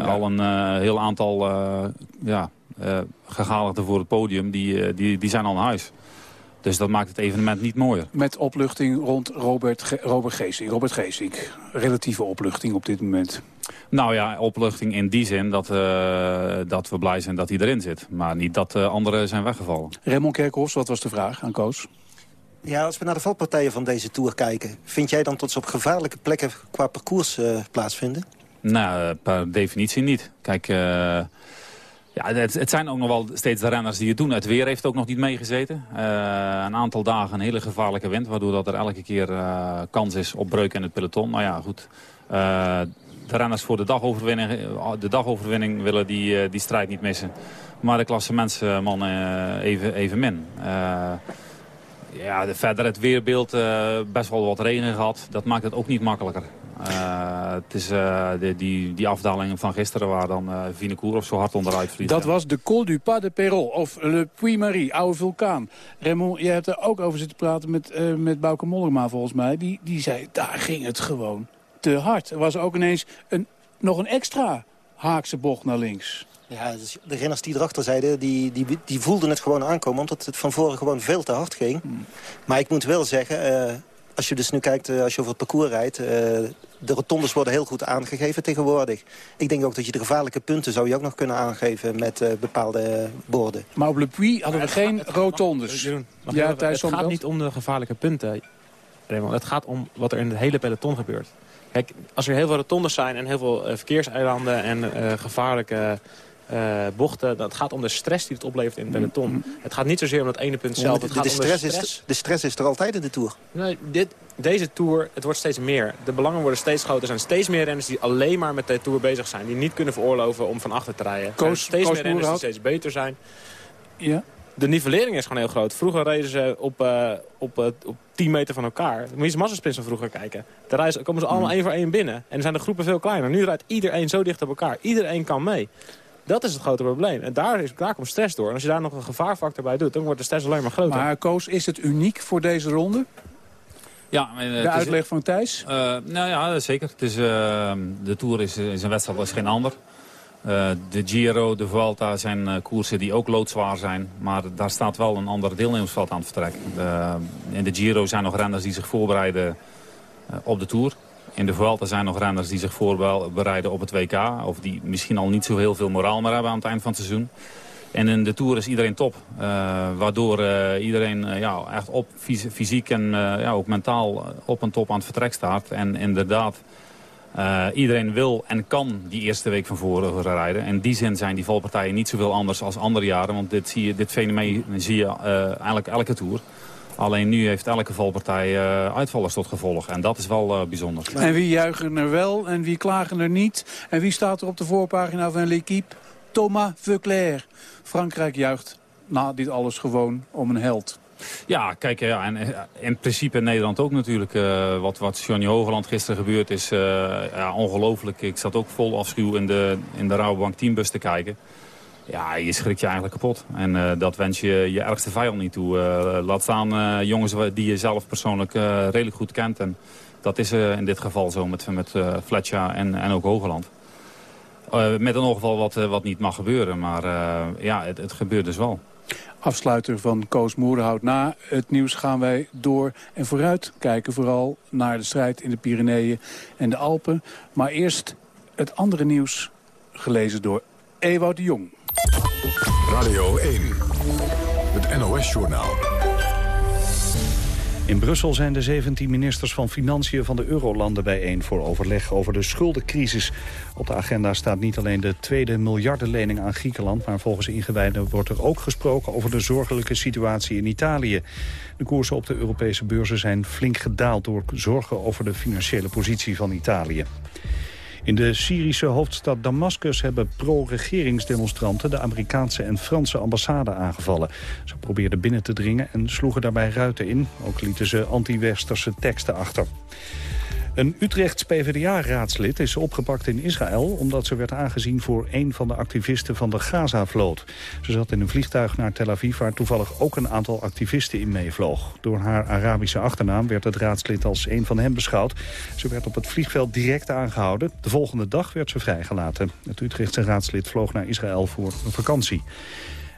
al een heel aantal ja, gegadigden voor het podium, die, die, die zijn al naar huis. Dus dat maakt het evenement niet mooier. Met opluchting rond Robert, Ge Robert Geesink. Robert Geesink, relatieve opluchting op dit moment. Nou ja, opluchting in die zin dat, eh, dat we blij zijn dat hij erin zit. Maar niet dat eh, anderen zijn weggevallen. Raymond Kerkhoffs, wat was de vraag aan Koos? Ja, als we naar de valpartijen van deze Tour kijken... vind jij dan tot ze op gevaarlijke plekken qua parcours eh, plaatsvinden? Nou, per definitie niet. Kijk, eh, ja, het, zijn ook nog wel steeds de renners die het doen. Het weer heeft ook nog niet meegezeten. Eh, een aantal dagen een hele gevaarlijke wind... waardoor dat er elke keer eh, kans is op breuk in het peloton. Nou ja, goed. Eh, de renners voor de dagoverwinning, de dagoverwinning willen die, die strijd niet missen. Maar de klassementsmannen eh, even, even min. Ja, de, verder het weerbeeld, best wel wat regen gehad. Dat maakt het ook niet makkelijker. Eh, het is eh, de, die, die afdaling van gisteren waar dan uh, Vinekourov zo hard onderuit vliegt. Dat was de Col du Pas de Perol of Le Puy-Marie, oude vulkaan. Raymond, jij hebt er ook over zitten praten met, uh, met Bouke Mollema volgens mij. Die, die zei, daar ging het gewoon te hard. Er was ook ineens een, nog een extra haakse bocht naar links. Ja, dus de renners die erachter zeiden, die, die, die voelden het gewoon aankomen... omdat het van voren gewoon veel te hard ging. Hmm. Maar ik moet wel zeggen, uh, als je dus nu kijkt, uh, als je over het parcours rijdt... Uh, de rotondes worden heel goed aangegeven tegenwoordig. Ik denk ook dat je de gevaarlijke punten zou je ook nog kunnen aangeven... met uh, bepaalde borden. Maar op Le Puy hadden we geen gaat, rotondes. Mag, mag ja, het gaat niet om de gevaarlijke punten, Raymond. Het gaat om wat er in het hele peloton gebeurt. Kijk, als er heel veel rotondes zijn en heel veel verkeerseilanden... en gevaarlijke uh, bochten. Dat gaat om de stress die het oplevert in het peloton. Mm -hmm. Het gaat niet zozeer om dat ene punt zelf. Ja, de, het gaat de, om stress de, stress. Is, de stress is er altijd in de Tour. Nee, dit, deze Tour, het wordt steeds meer. De belangen worden steeds groter. Er zijn steeds meer renners die alleen maar met de Tour bezig zijn. Die niet kunnen veroorloven om van achter te rijden. Er zijn steeds meer renners die steeds beter zijn. Ja. De nivellering is gewoon heel groot. Vroeger reden ze op, uh, op, uh, op 10 meter van elkaar. Moet je eens massasprints van vroeger kijken. Daar komen ze allemaal Hmm. één voor één binnen. En dan zijn de groepen veel kleiner. Nu rijdt iedereen zo dicht op elkaar. Iedereen kan mee. Dat is het grote probleem. En daar, is, daar komt stress door. En als je daar nog een gevaarfactor bij doet, dan wordt de stress alleen maar groter. Maar Koos, is het uniek voor deze ronde? Ja, uh, de uitleg is, van Thijs? Uh, nou ja, zeker. Het is, uh, de Tour is, is een wedstrijd als geen ander. Uh, de Giro, de Vuelta zijn uh, koersen die ook loodzwaar zijn. Maar daar staat wel een ander deelnemersveld aan het vertrek. In de Giro zijn nog renners die zich voorbereiden uh, op de Tour. In de Vuelta zijn nog renners die zich voorbereiden op het WK. Of die misschien al niet zo heel veel moraal meer hebben aan het eind van het seizoen. En in de Tour is iedereen top. Uh, waardoor uh, iedereen uh, ja, echt op fysiek en ja, ook mentaal op een top aan het vertrek staat. En inderdaad, iedereen wil en kan die eerste week van voren rijden. In die zin zijn die valpartijen niet zoveel anders als andere jaren. Want dit, zie je, dit fenomeen zie je eigenlijk elke Tour. Alleen nu heeft elke valpartij uh, uitvallers tot gevolg. En dat is wel uh, bijzonder. En wie juichen er wel en wie klagen er niet? En wie staat er op de voorpagina van L'Equipe? Thomas Veuclair. Frankrijk juicht na dit alles gewoon om een held. Ja, kijk, ja, en in principe in Nederland ook natuurlijk. Uh, wat, wat Johnny Hogeland gisteren gebeurd is ja, ongelooflijk. Ik zat ook vol afschuw in de, in de Rabobank teambus te kijken. Ja, je schrikt je eigenlijk kapot. En uh, dat wens je je ergste vijand niet toe. Uh, laat staan uh, jongens die je zelf persoonlijk redelijk goed kent. En dat is in dit geval zo met, met Fletcher en, en ook Hogeland. met een ongeval wat, wat niet mag gebeuren. Maar ja, het, het gebeurt dus wel. afsluiter van Koos Moerhout. Na het nieuws gaan wij door en vooruit kijken vooral naar de strijd in de Pyreneeën en de Alpen. Maar eerst het andere nieuws gelezen door Ewout de Jong. Radio 1, het NOS-journaal. In Brussel zijn de 17 ministers van Financiën van de Eurolanden bijeen voor overleg over de schuldencrisis. Op de agenda staat niet alleen de tweede miljardenlening aan Griekenland, maar volgens ingewijden wordt er ook gesproken over de zorgelijke situatie in Italië. De koersen op de Europese beurzen zijn flink gedaald door zorgen over de financiële positie van Italië. In de Syrische hoofdstad Damascus hebben pro-regeringsdemonstranten... de Amerikaanse en Franse ambassade aangevallen. Ze probeerden binnen te dringen en sloegen daarbij ruiten in. Ook lieten ze anti-westerse teksten achter. Een Utrechts PvdA-raadslid is opgepakt in Israël... omdat ze werd aangezien voor een van de activisten van de Gaza-vloot. Ze zat in een vliegtuig naar Tel Aviv... waar toevallig ook een aantal activisten in meevloog. Door haar Arabische achternaam werd het raadslid als een van hen beschouwd. Ze werd op het vliegveld direct aangehouden. De volgende dag werd ze vrijgelaten. Het Utrechtse raadslid vloog naar Israël voor een vakantie.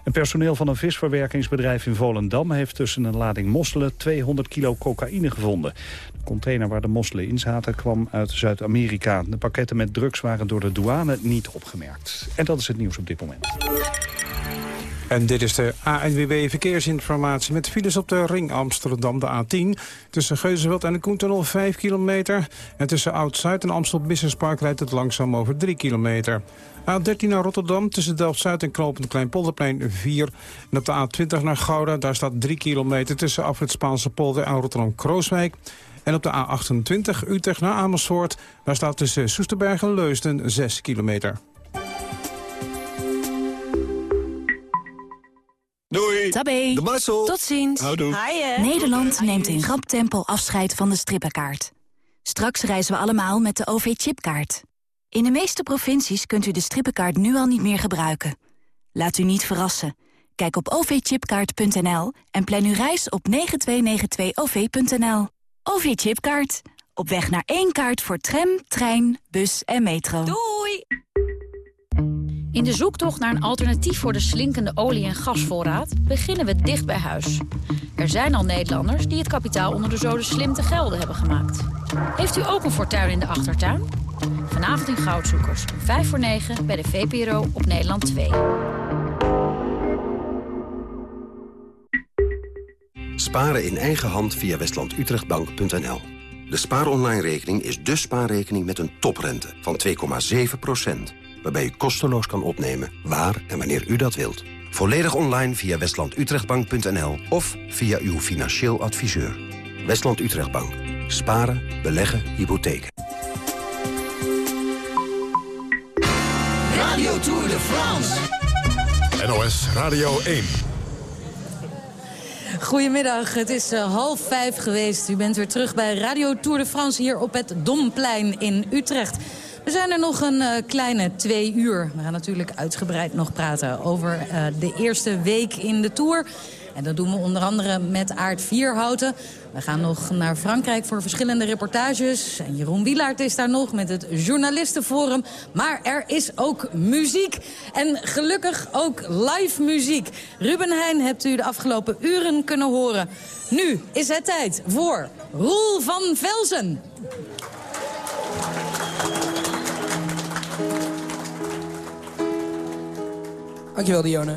Een personeel van een visverwerkingsbedrijf in Volendam... heeft tussen een lading mosselen 200 kilo cocaïne gevonden. De container waar de mosselen in zaten kwam uit Zuid-Amerika. De pakketten met drugs waren door de douane niet opgemerkt. En dat is het nieuws op dit moment. En dit is de ANWB Verkeersinformatie met files op de ring Amsterdam, de A10. Tussen Geuzenveld en de Koentunnel 5 kilometer. En tussen Oud-Zuid en Amstel Business Park rijdt het langzaam over 3 kilometer. A13 naar Rotterdam tussen Delft-Zuid en Knopend Kleinpolderplein 4. En op de A20 naar Gouda, daar staat 3 kilometer tussen Afrit Spaanse polder en Rotterdam-Krooswijk. En op de A28 Utrecht naar Amersfoort, daar staat tussen Soesterberg en Leusden 6 kilometer. Doei. Tabé. De Marcel. Tot ziens. Houdoe. Nederland neemt in rap tempo afscheid van de strippenkaart. Straks reizen we allemaal met de OV-chipkaart. In de meeste provincies kunt u de strippenkaart nu al niet meer gebruiken. Laat u niet verrassen. Kijk op ovchipkaart.nl en plan uw reis op 9292-OV.nL. OV-chipkaart. Op weg naar één kaart voor tram, trein, bus en metro. Doei! In de zoektocht naar een alternatief voor de slinkende olie- en gasvoorraad... beginnen we dicht bij huis. Er zijn al Nederlanders die het kapitaal onder de zoden slim te gelden hebben gemaakt. Heeft u ook een fortuin in de achtertuin? Vanavond in Goudzoekers, 5 voor 9 bij de VPRO op Nederland 2. Sparen in eigen hand via westlandutrechtbank.nl. De spaaronline-rekening is de spaarrekening met een toprente van 2,7% waarbij u kosteloos kan opnemen waar en wanneer u dat wilt. Volledig online via westlandutrechtbank.nl of via uw financieel adviseur. Westland Utrechtbank. Sparen, beleggen, hypotheken. NOS Radio 1. Goedemiddag, het is uh, half vijf geweest. U bent weer terug bij Radio Tour de France hier op het Domplein in Utrecht. We zijn er nog een uh, kleine twee uur. We gaan natuurlijk uitgebreid nog praten over uh, de eerste week in de Tour. En dat doen we onder andere met Aard Vierhouten. We gaan nog naar Frankrijk voor verschillende reportages. En Jeroen Wielaert is daar nog met het journalistenforum. Maar er is ook muziek. En gelukkig ook live muziek. Ruben Heijn hebt u de afgelopen uren kunnen horen. Nu is het tijd voor Roel van Velzen. Dankjewel, Dionne.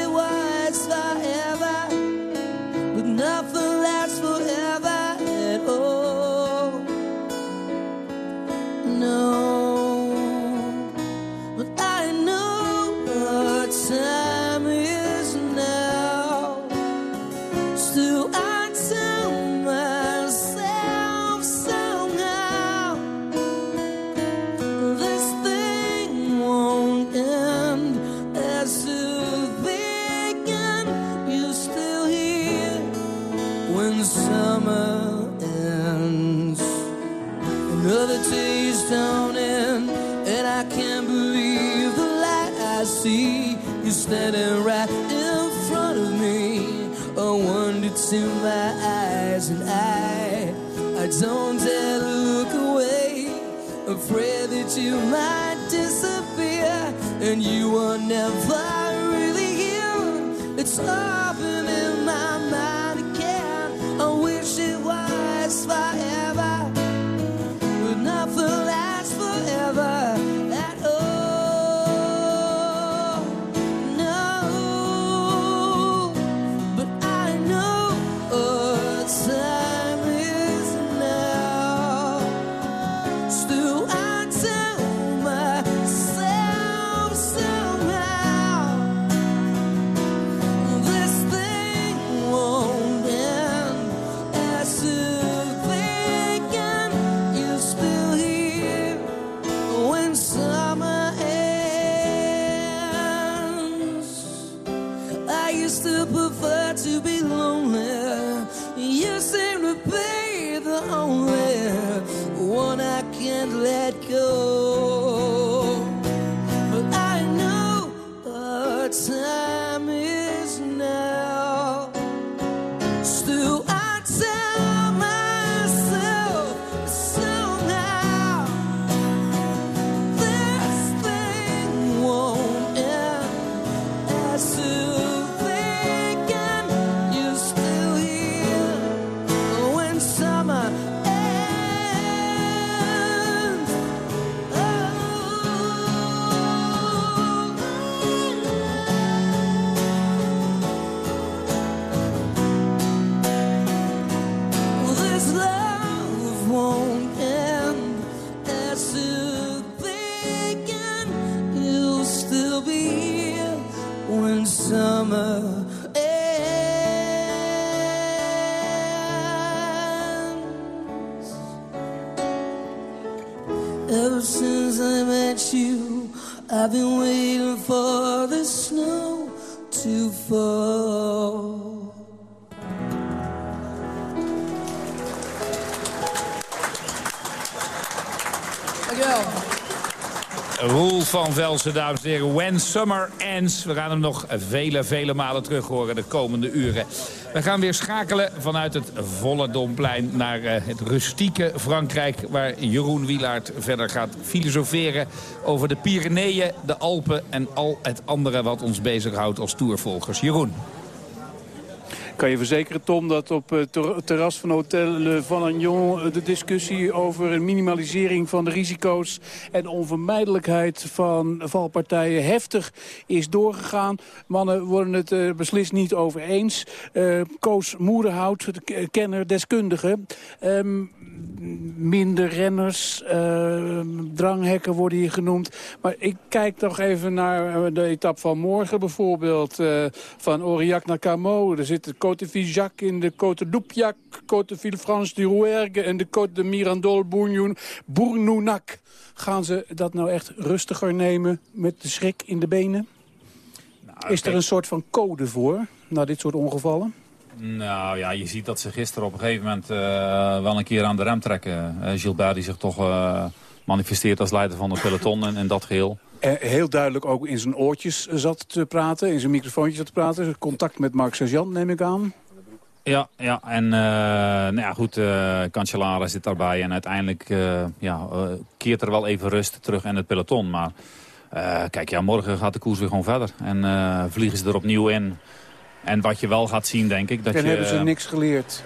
one I can't let go. Van Velsen, dames en heren. When Summer Ends. We gaan hem nog vele, vele malen terug horen de komende uren. We gaan weer schakelen vanuit het volle Domplein naar eh, het rustieke Frankrijk... waar Jeroen Wielaert verder gaat filosoferen over de Pyreneeën, de Alpen... en al het andere wat ons bezighoudt als toervolgers. Jeroen. Kan je verzekeren, Tom, dat op het ter- terras van Hotel Valagnon... eh, de discussie over een minimalisering van de risico's... en onvermijdelijkheid van valpartijen heftig is doorgegaan. Mannen worden het eh, beslist niet over eens. Eh, Koos Moerenhout, de kenner, deskundige... ehm, minder renners, eh, dranghekken worden hier genoemd. Maar ik kijk toch even naar eh, de etappe van morgen bijvoorbeeld. eh, van Aurillac naar Camo. Er zit de Côte de Vijac in de Côte d'Oupiac, Côte de Villefranche du Rouergue en de Côte de Mirandol Bournounac. Gaan ze dat nou echt rustiger nemen met de schrik in de benen? Is er een soort van code voor, na dit soort ongevallen? Nou ja, je ziet dat ze gisteren op een gegeven moment eh, wel een keer aan de rem trekken. Eh, Gilbert die zich toch eh, manifesteert als leider van het peloton en, en dat geheel. Eh, heel duidelijk ook in zijn oortjes zat te praten, in zijn microfoontje zat te praten. Contact met Marc Sergeant neem ik aan. Ja, ja en eh, nou ja, goed, eh Cancellara zit daarbij en uiteindelijk eh, ja, eh, keert er wel even rust terug in het peloton. Maar eh, kijk, ja, morgen gaat de koers weer gewoon verder en eh, vliegen ze er opnieuw in. En wat je wel gaat zien, denk ik, dat en je... hebben ze niks geleerd.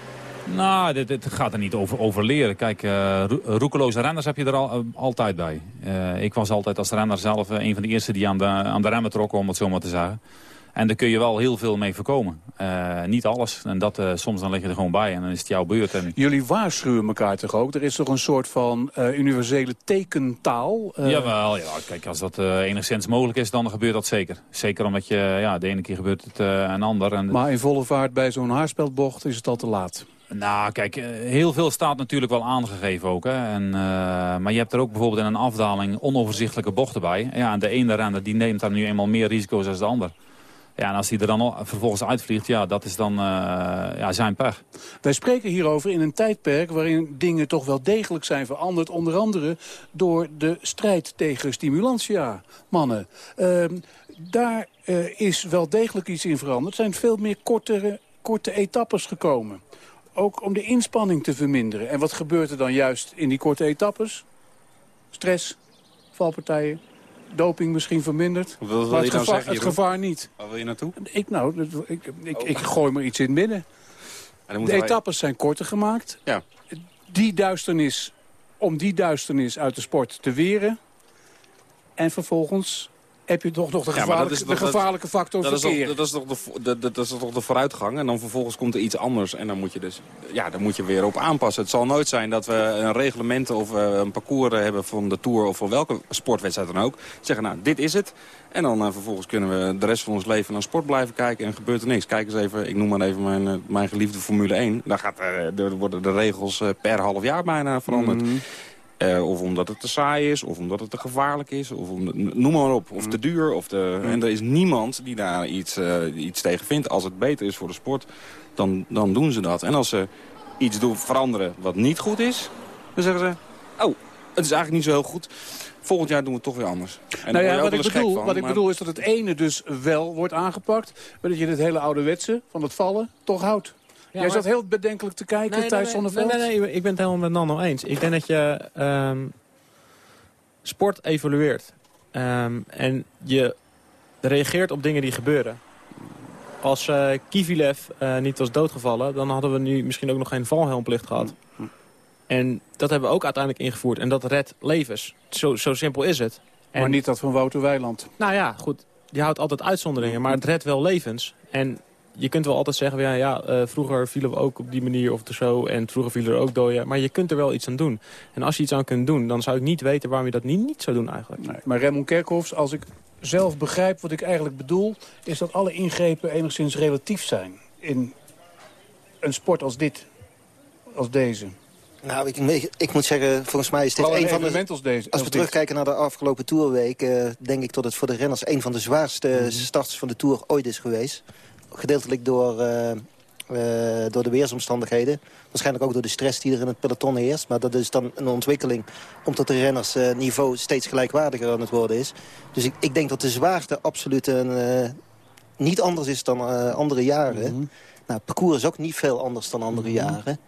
Nou, dit, dit gaat er niet over, over leren. Kijk, ro- roekeloze renners heb je er al, eh, altijd bij. Eh, ik was altijd als renner zelf een van de eerste die aan de, aan de remmen trok, om het zo maar te zeggen. En daar kun je wel heel veel mee voorkomen. Niet alles. En dat, soms dan lig je er gewoon bij en dan is het jouw beurt. En, Jullie waarschuwen elkaar toch ook? Er is toch een soort van universele tekentaal? Jawel, ja, kijk, als dat enigszins mogelijk is, dan gebeurt dat zeker. Zeker omdat je, ja, de ene keer gebeurt het een ander. En, Maar in volle vaart bij zo'n haarspeldbocht is het al te laat. Nou, kijk, eh, heel veel staat natuurlijk wel aangegeven ook. Hè. En, eh, maar je hebt er ook bijvoorbeeld in een afdaling onoverzichtelijke bochten bij. Ja, en de ene renner die neemt daar nu eenmaal meer risico's dan de ander. Ja, en als hij er dan vervolgens uitvliegt, ja, dat is dan uh, ja, zijn pech. Wij spreken hierover in een tijdperk waarin dingen toch wel degelijk zijn veranderd. Onder andere door de strijd tegen stimulantia, mannen. Uh, daar is wel degelijk iets in veranderd. Er zijn veel meer kortere, korte etappes gekomen. Ook om de inspanning te verminderen. En wat gebeurt er dan juist in die korte etappes? Stress, valpartijen, doping misschien verminderd. Wat wil maar je het, nou gevaar, zeggen, het gevaar niet. Waar wil je naartoe? Ik, nou, dat- ik, ik, Oh. ik gooi maar iets in het midden. En dan De wij- etappes zijn korter gemaakt. Ja. Die duisternis, om die duisternis uit de sport te weren. En vervolgens heb je toch nog de Ja, gevaarlijke, is de dat- gevaarlijke factor dat is, verkeer. toch, dat, is toch de, dat, dat is toch de vooruitgang. En dan vervolgens komt er iets anders. En dan moet je dus ja, dan moet je weer op aanpassen. Het zal nooit zijn dat we een reglement of eh, een parcours hebben van de Tour... of voor welke sportwedstrijd dan ook. Zeggen, nou, dit is het. En dan eh, vervolgens kunnen we de rest van ons leven naar sport blijven kijken. En gebeurt er niks. Kijk eens even, ik noem maar even mijn, eh, mijn geliefde Formule 1. Daar gaat, er worden de regels per half jaar bijna veranderd. Mhm. Eh, of omdat het te saai is, of omdat het te gevaarlijk is, of om, noem maar op. Of te duur. Of te, En er is niemand die daar iets, eh, iets tegen vindt. Als het beter is voor de sport, dan, dan doen ze dat. En als ze iets doen, veranderen wat niet goed is, dan zeggen ze... Oh, het is eigenlijk niet zo heel goed. Volgend jaar doen we het toch weer anders. En nou ja, wat ik, bedoel, van, wat ik maar- bedoel is dat het ene dus wel wordt aangepakt... maar dat je het hele ouderwetse van het vallen toch houdt. Jij maar- zat heel bedenkelijk te kijken, Nee, Thijs nee, Zonneveld. nee, nee, nee, ik ben het helemaal met Nando eens. Ik denk dat je ehm, sport evolueert. Ehm, en je reageert op dingen die gebeuren. Als eh Kivilev eh, niet was doodgevallen... dan hadden we nu misschien ook nog geen valhelmplicht gehad. En dat hebben we ook uiteindelijk ingevoerd. En dat redt levens. Zo, zo simpel is het. En, Maar niet dat van Wouter Weiland. Nou ja, goed. Je houdt altijd uitzonderingen, maar het redt wel levens. En je kunt wel altijd zeggen, ja, ja eh, vroeger vielen we ook op die manier of zo. En vroeger vielen er ook doden. Maar je kunt er wel iets aan doen. En als je iets aan kunt doen, dan zou ik niet weten waarom je dat niet, niet zou doen eigenlijk. Nee, maar Raymond Kerkhoffs, als ik zelf begrijp wat ik eigenlijk bedoel... is dat alle ingrepen enigszins relatief zijn in een sport als dit, als deze. Nou, ik, ik, moet zeggen, volgens mij is dit een van de... als deze. Als we dit. terugkijken naar de afgelopen Tourweek... eh, denk ik dat het voor de renners een van de zwaarste Mhm. starts van de Tour ooit is geweest. Gedeeltelijk door, eh, eh, door de weersomstandigheden. Waarschijnlijk ook door de stress die er in het peloton heerst. Maar dat is dan een ontwikkeling omdat de rennersniveau steeds gelijkwaardiger aan het worden is. Dus ik, ik denk dat de zwaarte absoluut een, eh, niet anders is dan eh, andere jaren. Mhm. Nou, het parcours is ook niet veel anders dan andere jaren.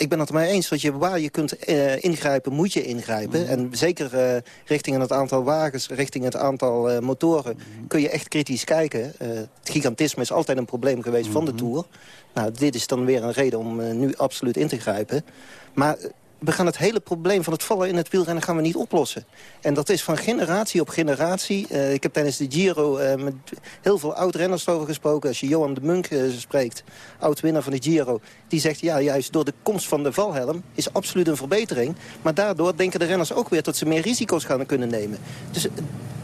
Ik ben het ermee eens dat je waar je kunt eh, ingrijpen, moet je ingrijpen. En zeker eh, richting het aantal wagens, richting het aantal eh, motoren... kun je echt kritisch kijken. Het gigantisme is altijd een probleem geweest van de Tour. Nou, dit is dan weer een reden om nu absoluut in te grijpen. Maar we gaan het hele probleem van het vallen in het wielrennen gaan we niet oplossen. En dat is van generatie op generatie. Eh, ik heb tijdens de Giro eh, met heel veel oud-renners over gesproken. Als je Johan de Munk eh, spreekt, oud-winnaar van de Giro... die zegt, ja, juist door de komst van de valhelm is absoluut een verbetering. Maar daardoor denken de renners ook weer dat ze meer risico's gaan kunnen nemen. Dus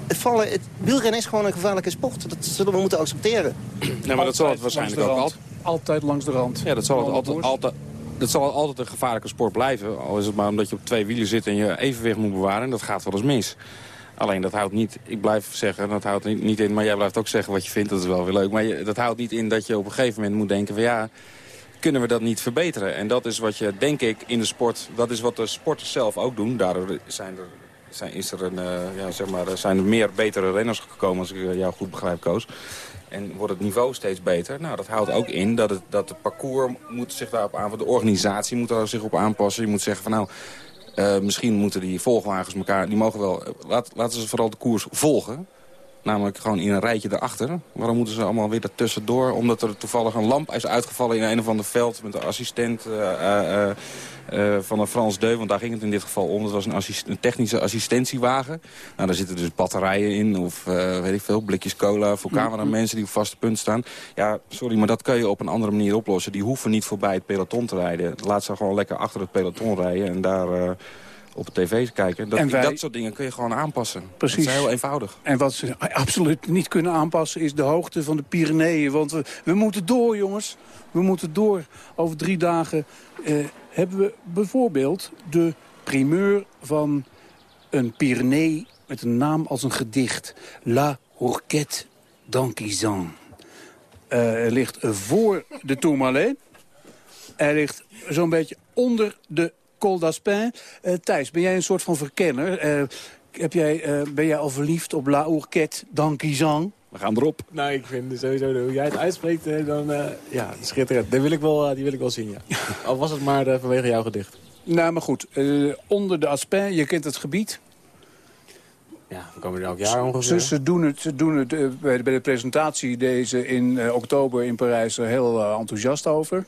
het vallen, het wielrennen is gewoon een gevaarlijke sport. Dat zullen we moeten accepteren. Nee, maar dat zal het waarschijnlijk ook altijd. Altijd langs de rand. Ja, dat zal, het altijd, altijd, dat zal altijd een gevaarlijke sport blijven. Al is het maar omdat je op twee wielen zit en je evenwicht moet bewaren. En dat gaat wel eens mis. Alleen dat houdt niet, ik blijf zeggen, dat houdt niet, in... maar jij blijft ook zeggen wat je vindt, dat is wel weer leuk. Maar dat houdt niet in dat je op een gegeven moment moet denken van ja... kunnen we dat niet verbeteren? En dat is wat je, denk ik, in de sport... dat is wat de sporters zelf ook doen. Daardoor zijn er, zijn, is er een, eh, ja, zeg maar, zijn er meer betere renners gekomen... als ik eh, jou goed begrijp, Koos. En wordt het niveau steeds beter. Nou, dat houdt ook in dat, het, dat het parcours moet zich daarop aanpassen. De organisatie moet daar zich op aanpassen. Je moet zeggen van nou, eh, misschien moeten die volgwagens elkaar... die mogen wel, eh, laat, laten ze vooral de koers volgen. Namelijk gewoon in een rijtje erachter. Waarom moeten ze allemaal weer ertussendoor? Omdat er toevallig een lamp is uitgevallen in een of ander veld... met de assistent eh, eh, eh, van een Frans Deu. Want daar ging het in dit geval om. Het was een, assist- een technische assistentiewagen. Nou, daar zitten dus batterijen in of weet ik veel, blikjes cola... voor cameramensen die op vaste punt staan. Ja, sorry, maar dat kun je op een andere manier oplossen. Die hoeven niet voorbij het peloton te rijden. Laat ze gewoon lekker achter het peloton rijden en daar... eh, op tv kijken. Dat, En wij- dat soort dingen kun je gewoon aanpassen. Precies. Dat is heel eenvoudig. En wat ze absoluut niet kunnen aanpassen is de hoogte van de Pyreneeën. Want we, we moeten door, jongens. We moeten door. Over drie dagen eh, hebben we bijvoorbeeld de primeur van een Pyrenee... met een naam als een gedicht. La Hourquette d'Anquizan. Uh, hij ligt voor de Tourmalet. Hij ligt zo'n beetje onder de Col d'Aspin. Uh, Thijs, ben jij een soort van verkenner? Uh, heb jij, ben jij al verliefd op La Ourquette d'Anquizan? We gaan erop. Nou, ik vind sowieso hoe jij het uitspreekt, dan ja, schitterend. Die wil ik wel, die wil ik wel zien, ja. *laughs* al was het maar vanwege jouw gedicht. Nou, maar goed. onder de Aspin, je kent het gebied. Ja, we komen er elk jaar ongeveer. Ze, ze doen het, ze doen het uh, bij, de, bij, de, presentatie deze in uh, oktober in Parijs er heel uh, enthousiast over.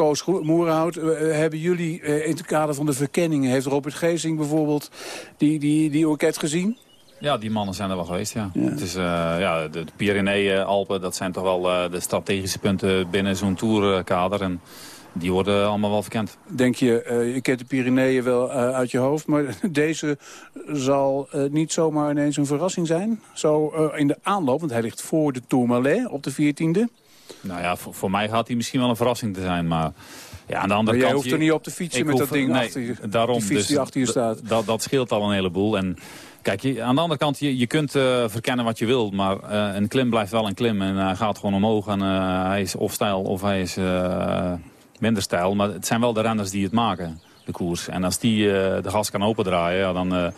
Koos Moerhout, hebben jullie in het kader van de verkenningen... heeft Robert Geesing bijvoorbeeld die, die, die orket gezien? Ja, die mannen zijn er wel geweest, ja. ja. Het is, ja de, Pyrenee-Alpen, dat zijn toch wel de strategische punten binnen zo'n tourkader. En die worden allemaal wel verkend. Denk je, uh, je kent de Pyreneeën wel uit je hoofd... maar *laughs* deze zal niet zomaar ineens een verrassing zijn? Zo in de aanloop, want hij ligt voor de Tourmalet op de 14e. Nou ja, voor, voor mij gaat hij misschien wel een verrassing te zijn, maar... Ja, aan de andere maar jij hoeft er niet op te fietsen met dat ding achter je, daarom, die fiets dus die achter je staat. Dat, dat scheelt al een heleboel. En Kijk, je, aan de andere kant, je, je kunt uh, verkennen wat je wil, maar uh, een klim blijft wel een klim. En hij gaat gewoon omhoog en uh, hij is of stijl of hij is minder stijl. Maar het zijn wel de renners die het maken, de koers. En als die de gas kan opendraaien, ja, dan,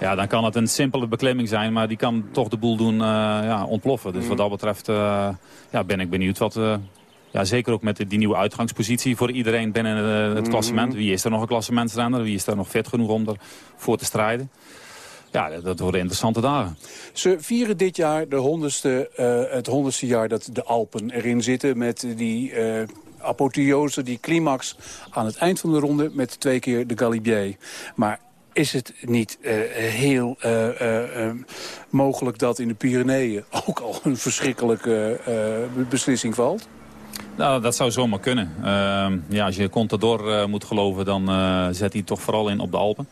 ja, dan kan het een simpele beklimming zijn. Maar die kan toch de boel doen uh, ja, ontploffen. Dus wat dat betreft ja, ben ik benieuwd wat... ja, zeker ook met die nieuwe uitgangspositie voor iedereen binnen het klassement. Wie is er nog een klassementsrenner? Wie is er nog fit genoeg om ervoor te strijden? Ja, dat worden interessante dagen. Ze vieren dit jaar de honderdste, uh, het honderdste jaar dat de Alpen erin zitten... met die uh, apotheose, die climax aan het eind van de ronde... met twee keer de Galibier. Maar is het niet uh, heel uh, uh, mogelijk dat in de Pyreneeën... ook al een verschrikkelijke beslissing valt? Nou, dat zou zomaar kunnen. Ehm, ja, als je Contador moet geloven, dan zet hij toch vooral in op de Alpen.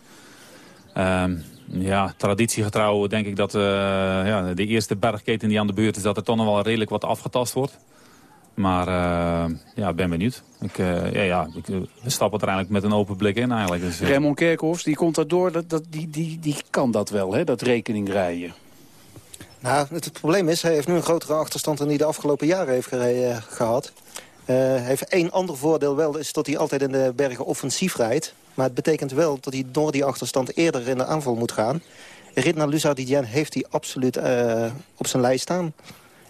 Ehm, ja, traditiegetrouw denk ik dat ja, de eerste bergketen die aan de beurt is... dat er toch nog wel redelijk wat afgetast wordt. Maar uh, ja, ben benieuwd. Ik, uh, ja, ja, ik uh, stap er eigenlijk met een open blik in eigenlijk. Dus, Raymond Kerkhoffs, die komt daardoor, dat, dat, die, die, die kan dat wel, hè, dat rekening rijden. Nou, het, het, probleem is, hij heeft nu een grotere achterstand dan hij de afgelopen jaren heeft gereden, gehad. hij heeft één ander voordeel wel, is dat hij altijd in de bergen offensief rijdt. Maar het betekent wel dat hij door die achterstand eerder in de aanval moet gaan. Rit naar Luzardidien heeft hij absoluut op zijn lijst staan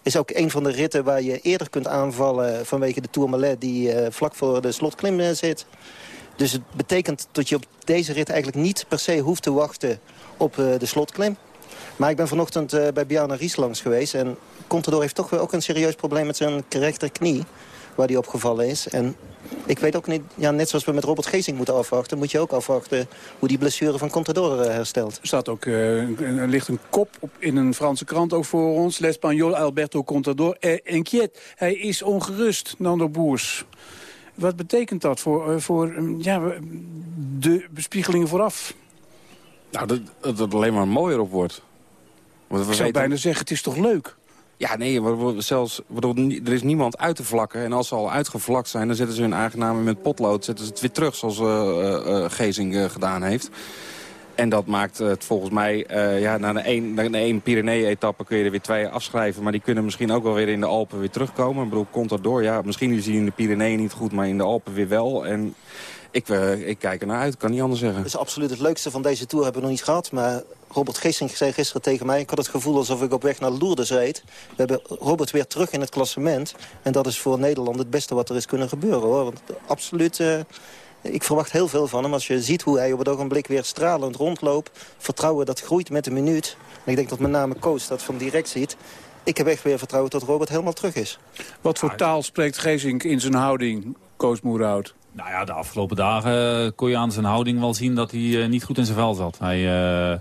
is ook een van de ritten waar je eerder kunt aanvallen... vanwege de Tourmalet die uh, vlak voor de slotklim uh, zit. Dus het betekent dat je op deze rit eigenlijk niet per se hoeft te wachten op uh, de slotklim. Maar ik ben vanochtend bij Bjarne Ries langs geweest... en Contador heeft toch wel ook een serieus probleem met zijn rechterknie waar die opgevallen is. En ik weet ook niet, ja, net zoals we met Robert Geesing moeten afwachten... moet je ook afwachten hoe die blessure van Contador uh, herstelt. Er staat ook, uh, er ligt een kop op in een Franse krant ook voor ons. L'Espagnol Alberto Contador est inquiet. Hij is ongerust, Nando Boers. Wat betekent dat voor, uh, voor ja, de bespiegelingen vooraf? Nou, dat, dat het alleen maar mooier op wordt. Want we Ik zou bijna zeggen, het is toch leuk? Ja, nee, zelfs, er is niemand uit te vlakken. En als ze al uitgevlakt zijn, dan zetten ze hun eigenamen met potlood... zetten ze het weer terug, zoals uh, Gezing gedaan heeft. En dat maakt het volgens mij, ja, na de één, na de één Pyrenee-etappe kun je er weer twee afschrijven. Maar die kunnen misschien ook wel weer in de Alpen weer terugkomen. Ik bedoel, komt dat door? Ja, misschien is hij in de Pyrenee niet goed, maar in de Alpen weer wel. En ik, uh, ik kijk er naar uit, kan niet anders zeggen. Het is absoluut het leukste van deze Tour, hebben we nog niet gehad. Maar Robert Geesink zei gisteren tegen mij... ik had het gevoel alsof ik op weg naar Lourdes reed. We hebben Robert weer terug in het klassement. En dat is voor Nederland het beste wat er is kunnen gebeuren. hoor. Want absoluut... Uh, ik verwacht heel veel van hem. Als je ziet hoe hij op het ogenblik weer stralend rondloopt... vertrouwen dat groeit met de minuut. En ik denk dat met name Koos dat van direct ziet. Ik heb echt weer vertrouwen dat Robert helemaal terug is. Wat voor taal spreekt Geesink in zijn houding, Koos Moerhout? Nou ja, de afgelopen dagen kon je aan zijn houding wel zien dat hij uh, niet goed in zijn vel zat. Hij, uh,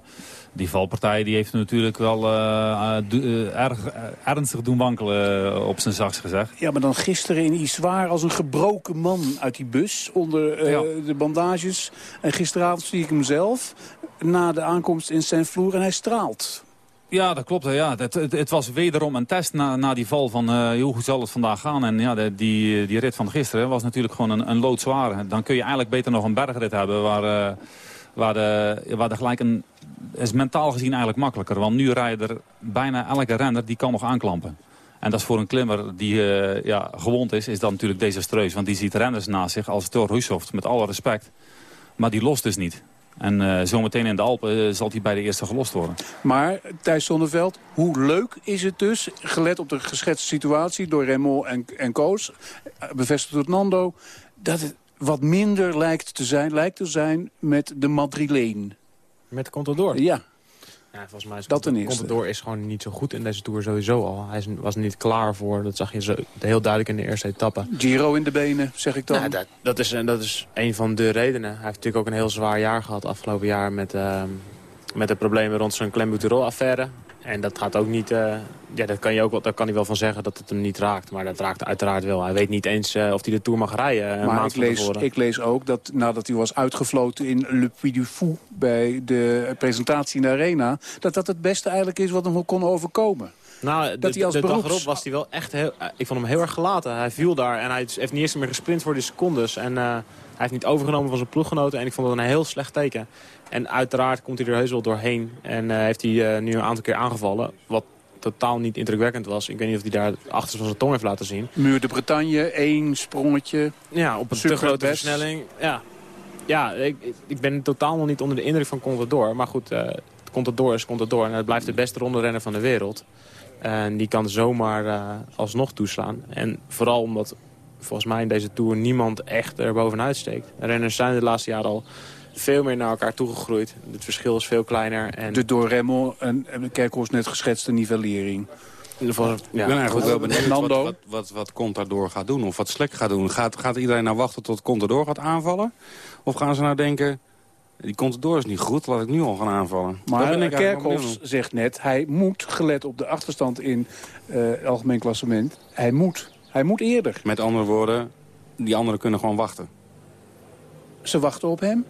die valpartij die heeft natuurlijk wel uh, erg, ernstig doen wankelen op zijn zachts gezegd. Ja, maar dan gisteren in Iswaar als een gebroken man uit die bus onder ja. de bandages. En gisteravond zie ik hem zelf na de aankomst in Saint-Flour en hij straalt. Ja, dat klopt. Ja. Het, het, het, was wederom een test na, na die val van uh, hoe zal het vandaag gaan. En ja, die, die rit van gisteren was natuurlijk gewoon een, een loodzware. Dan kun je eigenlijk beter nog een bergrit hebben waar, uh, waar, de, waar gelijk een is mentaal gezien eigenlijk makkelijker. Want nu rijden er bijna elke renner die kan nog aanklampen. En dat is voor een klimmer die ja, gewond is, is dat natuurlijk desastreus. Want die ziet renners naast zich als Thor Hushoft, met alle respect. Maar die lost dus niet. En uh, zometeen in de Alpen uh, zal hij bij de eerste gelost worden. Maar, Thijs Zonneveld, hoe leuk is het dus... gelet op de geschetste situatie door Remo en, en Koos... bevestigd door Nando... dat het wat minder lijkt te zijn, lijkt te zijn met de Madrileen. Met Contador? Ja. Ja, volgens mij is dat ten eerste. Contador is gewoon niet zo goed in deze Tour sowieso al. Hij was niet klaar voor, dat zag je zo, heel duidelijk in de eerste etappe. Giro in de benen, zeg ik dan? Nou, dat, dat, is, dat is een van de redenen. Hij heeft natuurlijk ook een heel zwaar jaar gehad afgelopen jaar... met, uh, met de problemen rond zijn Clembuterol-affaire. En dat gaat ook niet... Uh, ja, dat kan je ook, daar kan hij wel van zeggen dat het hem niet raakt. Maar dat raakt uiteraard wel. Hij weet niet eens uh, of hij de Tour mag rijden. Een maar ik, lees, ik lees ook dat nadat hij was uitgefloten in Le Puy du Fou... bij de presentatie in de Arena... dat dat het beste eigenlijk is wat hem kon overkomen. Nou, dat de, hij als de beroeps... dag erop was hij wel echt heel... Ik vond hem heel erg gelaten. Hij viel daar en hij heeft niet eens meer gesprint voor die secondes. En uh, hij heeft niet overgenomen van zijn ploeggenoten. En ik vond dat een heel slecht teken. En uiteraard komt hij er heus wel doorheen. En uh, heeft hij uh, nu een aantal keer aangevallen. Wat totaal niet indrukwekkend was. Ik weet niet of hij daar achter van zijn tong heeft laten zien. Muur de Bretagne, één sprongetje. Ja, op een te grote versnelling. Ja, ja ik, ik ben totaal nog niet onder de indruk van Contador. Maar goed, uh, Contador is Contador. En het blijft de beste ronde van de wereld. En die kan zomaar uh, alsnog toeslaan. En vooral omdat volgens mij in deze Tour niemand echt er bovenuit steekt. Renners zijn de laatste jaren al veel meer naar elkaar toegegroeid. Het verschil is veel kleiner. En... De door Remmel en, en Kerkhoffs net geschetste nivellering. Ja, ik ben eigenlijk wel benieuwd wat, wat, wat, wat Contador gaat doen. Of wat Slek gaat doen. Gaat, gaat iedereen nou wachten tot Contador gaat aanvallen? Of gaan ze nou denken... Die Contador is niet goed, laat ik nu al gaan aanvallen. Maar Kerkhoffs zegt net... hij moet, gelet op de achterstand in het uh, algemeen klassement... hij moet, hij moet eerder. Met andere woorden, die anderen kunnen gewoon wachten. Ze wachten op hem?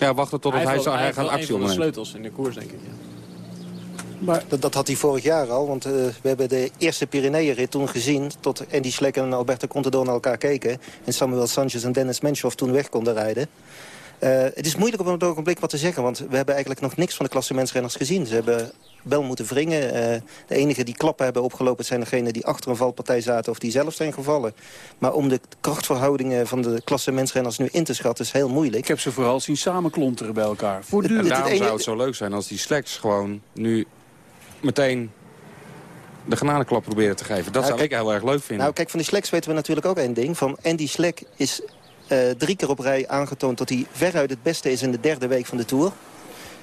Ja, wachten totdat hij, hij, hij, hij gaat actie ondernemen. de sleutels in de koers, denk ik. Ja. Maar dat, dat, had hij vorig jaar al, want uh, we hebben de eerste Pyreneeënrit toen gezien... tot Andy Schleck en Alberto Contador naar elkaar keken... en Samuel Sanchez en Dennis Menchoff toen weg konden rijden. Uh, het is moeilijk op een ogenblik wat te zeggen, want we hebben eigenlijk nog niks van de klassementsrenners gezien. Ze hebben wel moeten wringen. Uh, de enige die klappen hebben opgelopen zijn degenen die achter een valpartij zaten of die zelf zijn gevallen. Maar om de krachtverhoudingen van de klassementsrenners nu in te schatten is heel moeilijk. Ik heb ze vooral zien samenklonteren bij elkaar. Voortdurend. Daarom ene... zou het zo leuk zijn als die Slacks gewoon nu meteen de genadeklap proberen te geven. Dat nou, zou ik heel erg leuk vinden. Nou, kijk, van die Slacks weten we natuurlijk ook één ding. Van Andy Slek is drie keer op rij aangetoond dat hij veruit het beste is in de derde week van de Tour.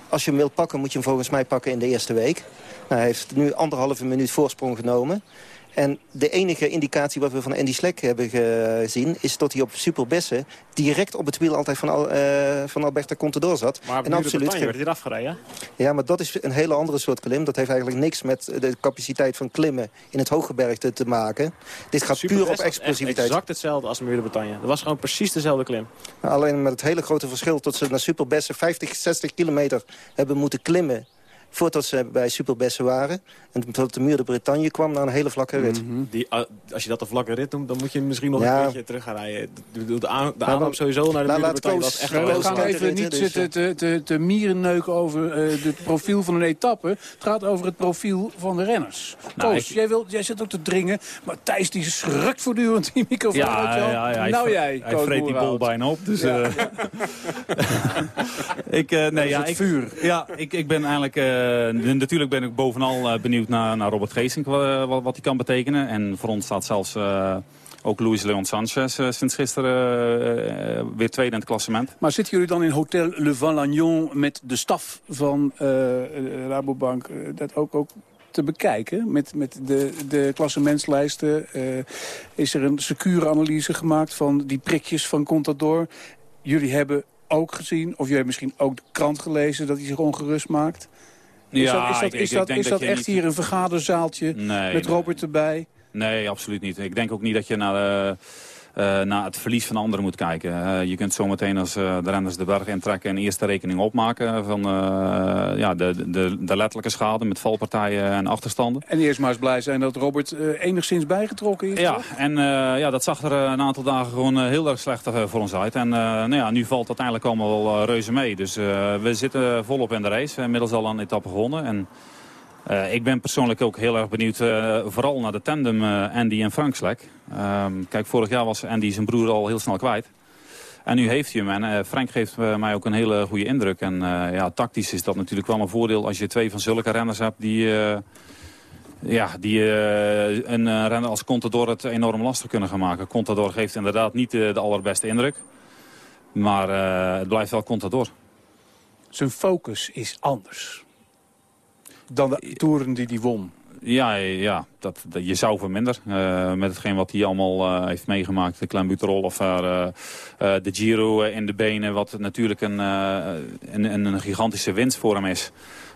Als je hem wilt pakken, moet je hem volgens mij pakken in de eerste week. Nou, hij heeft nu anderhalve minuut voorsprong genomen. En de enige indicatie wat we van Andy Slek hebben gezien... is dat hij op Superbessen direct op het wiel altijd van, Al, uh, van Alberta Contador zat. Maar en absoluut werd hij eraf gereden? Ja, maar dat is een hele andere soort klim. Dat heeft eigenlijk niks met de capaciteit van klimmen in het hooggebergte te maken. Dit gaat puur op explosiviteit. exact hetzelfde als Muur de Bretagne. Dat was gewoon precies dezelfde klim. Alleen met het hele grote verschil dat ze naar Superbessen 50, 60 kilometer hebben moeten klimmen voordat ze bij Superbessen waren. En tot de muur de Bretagne kwam naar een hele vlakke rit. Mm -hmm. die, als je dat een vlakke rit noemt, dan moet je misschien nog ja. een beetje terug gaan rijden. De, de, aan, de aanloop sowieso naar de muur de Bretagne was echt We gaan even niet zitten te, te, te mierenneuken over uh, het profiel van een etappe. Het gaat over het profiel van de renners. Nou, Koos, ik... jij, wil, jij zit ook te dringen. Maar Thijs die schrukt voortdurend die microfoon ja, uit. Ja, ja, nou jij, Hij vreet die bol bijna op. Dus, ja. uh, *laughs* *laughs* ik, uh, nee, ja, ik, vuur. Ja, ik, ik ben eigenlijk... natuurlijk ben ik bovenal benieuwd naar, naar Robert Geesink, wat, wat hij kan betekenen. En voor ons staat zelfs uh, ook Luis Leon Sanchez uh, sinds gisteren uh, weer tweede in het klassement. Maar zitten jullie dan in Hotel Le Valagnon met de staf van Rabobank dat ook, ook te bekijken met, met de, de klassementslijsten? is er een secure analyse gemaakt van die prikjes van Contador? Jullie hebben ook gezien, of jullie hebben misschien ook de krant gelezen dat hij zich ongerust maakt? Is ja, dat, is dat, ik, is dat, ik is dat dat echt niet... hier een vergaderzaaltje nee, met Robert nee. erbij? Nee, absoluut niet. Ik denk ook niet dat je naar... Uh, naar het verlies van anderen moet kijken. Uh, je kunt zometeen als uh, de renners de berg intrekken een eerste rekening opmaken van ja, de, de, de letterlijke schade met valpartijen en achterstanden. En eerst maar eens blij zijn dat Robert enigszins bijgetrokken is. Ja, en ja, dat zag er een aantal dagen gewoon heel erg slecht voor ons uit. En nou ja, nu valt uiteindelijk allemaal wel reuze mee. Dus we zitten volop in de race. We hebben inmiddels al een etappe gewonnen. En uh, ik ben persoonlijk ook heel erg benieuwd, uh, vooral naar de tandem uh, Andy en Frank Slek. Ehm, kijk, vorig jaar was Andy zijn broer al heel snel kwijt. En nu heeft hij hem. Frank geeft mij ook een hele goede indruk. En ja, tactisch is dat natuurlijk wel een voordeel als je twee van zulke renners hebt die... ja, die een renner als Contador het enorm lastig kunnen gaan maken. Contador geeft inderdaad niet de allerbeste indruk. Maar het blijft wel Contador. Zijn focus is anders dan de toeren die hij won. Ja, ja dat, dat, je zou verminderen. Uh, met hetgeen wat hij allemaal uh, heeft meegemaakt. De Clenbuterol of uh, de Giro in de benen. Wat natuurlijk een, een, een, gigantische winst voor hem is.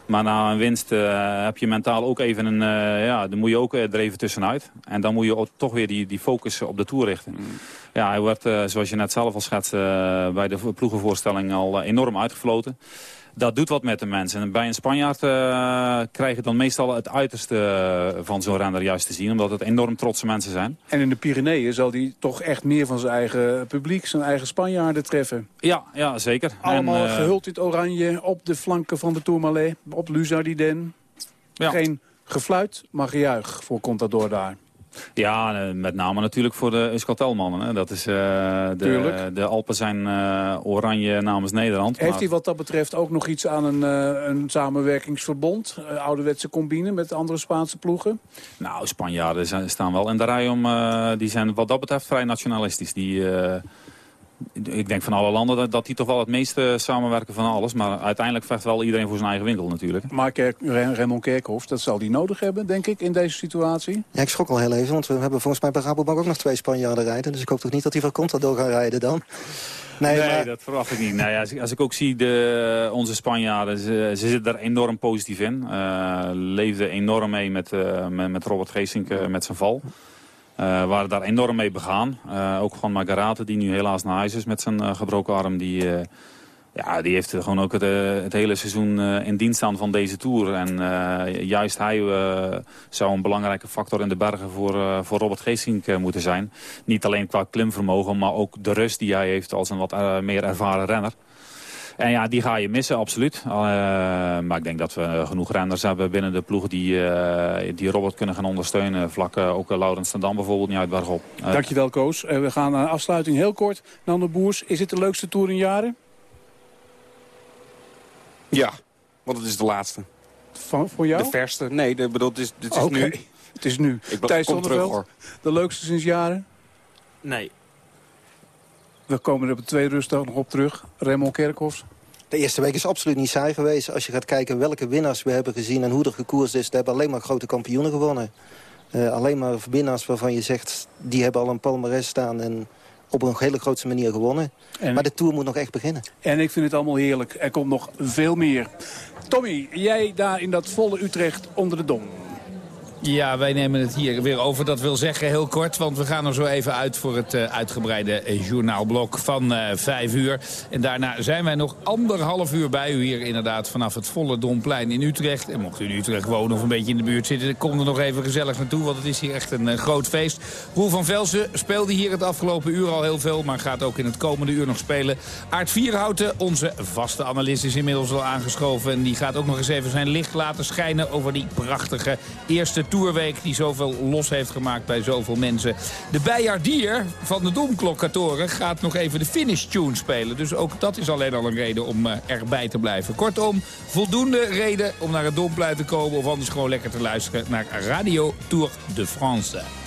Maar na een winst heb je mentaal ook even een... ja, dan moet je ook er even tussenuit. En dan moet je toch weer die, die focus op de Tour richten. Mm. Ja, hij werd, zoals je net zelf al schetste, bij de ploegenvoorstelling al enorm uitgefloten dat doet wat met de mensen. En bij een Spanjaard uh, krijg je dan meestal het uiterste eh, van zo'n renner juist te zien. Omdat het enorm trotse mensen zijn. En in de Pyreneeën zal hij toch echt meer van zijn eigen publiek, zijn eigen Spanjaarden treffen. Ja, ja zeker. Allemaal en, uh, gehuld in het oranje op de flanken van de Tourmalet, op Luzardiden. Ja. Geen gefluit, maar gejuich voor Contador daar. Ja, eh, met name natuurlijk voor de Euskaltelmannen. Dat is, uh, de, de Alpen zijn uh, oranje namens Nederland. Heeft hij wat dat betreft ook nog iets aan een, uh, een samenwerkingsverbond? ouderwetse combine met andere Spaanse ploegen? Nou, Spanjaarden zijn, staan wel in de rij om... die zijn wat dat betreft vrij nationalistisch. Die ik denk van alle landen dat, dat die toch wel het meeste samenwerken van alles. Maar uiteindelijk vecht wel iedereen voor zijn eigen winkel natuurlijk. Maar Kerk, Raymond Kerkhoff, dat zal die nodig hebben, denk ik, in deze situatie? Ja, ik schrok al heel even, want we hebben volgens mij bij Rabobank ook nog twee Spanjaarden rijden. Dus ik hoop toch niet dat die van Contador gaan rijden dan? Nee, nee dat verwacht ik niet. Nou ja, als, ik, als, ik ook zie de, onze Spanjaarden, ze, ze zitten daar enorm positief in. Uh, leefden enorm mee met, uh, met, met Robert Geesink uh, met zijn val. Uh, waren daar enorm mee begaan. Uh, ook van Margarate, die nu helaas naar huis is met zijn uh, gebroken arm. Die, ja, die heeft gewoon ook het, het hele seizoen in dienst staan van deze Tour. En juist hij zou een belangrijke factor in de bergen voor, voor Robert Geesink moeten zijn. Niet alleen qua klimvermogen, maar ook de rust die hij heeft als een wat meer ervaren renner. En ja, die ga je missen, absoluut. Uh, maar ik denk dat we genoeg renners hebben binnen de ploeg die, uh, die Robert kunnen gaan ondersteunen. Vlak uh, ook Laurens Dam bijvoorbeeld niet uit Bergop. Dankjewel Koos. we gaan naar afsluiting heel kort. Nando Boers, is het de leukste Tour in jaren? Ja, want het is de laatste. Van, voor jou? De verste. Nee, de, bedoel, het is, het is nu. *laughs* Het is nu. Ik Thijs terug, de leukste sinds jaren? Nee. We komen er op de tweede rustdag nog op terug. Raymond Kerkhoffs. De eerste week is absoluut niet saai geweest. Als je gaat kijken welke winnaars we hebben gezien en hoe er gekoerst is... hebben alleen maar grote kampioenen gewonnen. Uh, alleen maar winnaars waarvan je zegt... die hebben al een palmarès staan en op een hele grote manier gewonnen. maar de Tour moet nog echt beginnen. En ik vind het allemaal heerlijk. Er komt nog veel meer. Tommy, jij daar in dat volle Utrecht onder de dom. Ja, wij nemen het hier weer over. Dat wil zeggen heel kort, want we gaan er zo even uit voor het uh, uitgebreide uh, journaalblok van uh, vijf uur. En daarna zijn wij nog anderhalf uur bij u hier inderdaad vanaf het volle Domplein in Utrecht. En mocht u in Utrecht wonen of een beetje in de buurt zitten, kom er nog even gezellig naartoe, want het is hier echt een groot feest. Roel van Velsen speelde hier het afgelopen uur al heel veel, maar gaat ook in het komende uur nog spelen. Aart Vierhouten, onze vaste analist, is inmiddels al aangeschoven. En die gaat ook nog eens even zijn licht laten schijnen over die prachtige eerste Tourweek die zoveel los heeft gemaakt bij zoveel mensen. De bijaardier van de Domklokkatoren gaat nog even de finish tune spelen. Dus ook dat is alleen al een reden om uh, erbij te blijven. Kortom, voldoende reden om naar het Domplein te komen... of anders gewoon lekker te luisteren naar Radio Tour de France.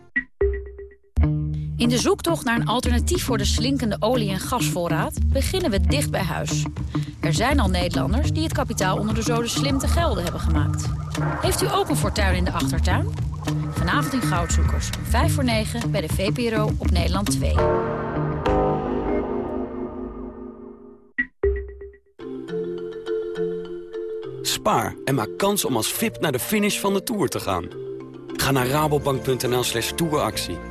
In de zoektocht naar een alternatief voor de slinkende olie- en gasvoorraad... beginnen we dicht bij huis. Er zijn al Nederlanders die het kapitaal onder de zoden slim te gelden hebben gemaakt. Heeft u ook een fortuin in de achtertuin? Vanavond in Goudzoekers, 5 voor 9 bij de VPRO op Nederland 2. Spaar en maak kans om als VIP naar de finish van de Tour te gaan. Ga naar rabobank.nl slash touractie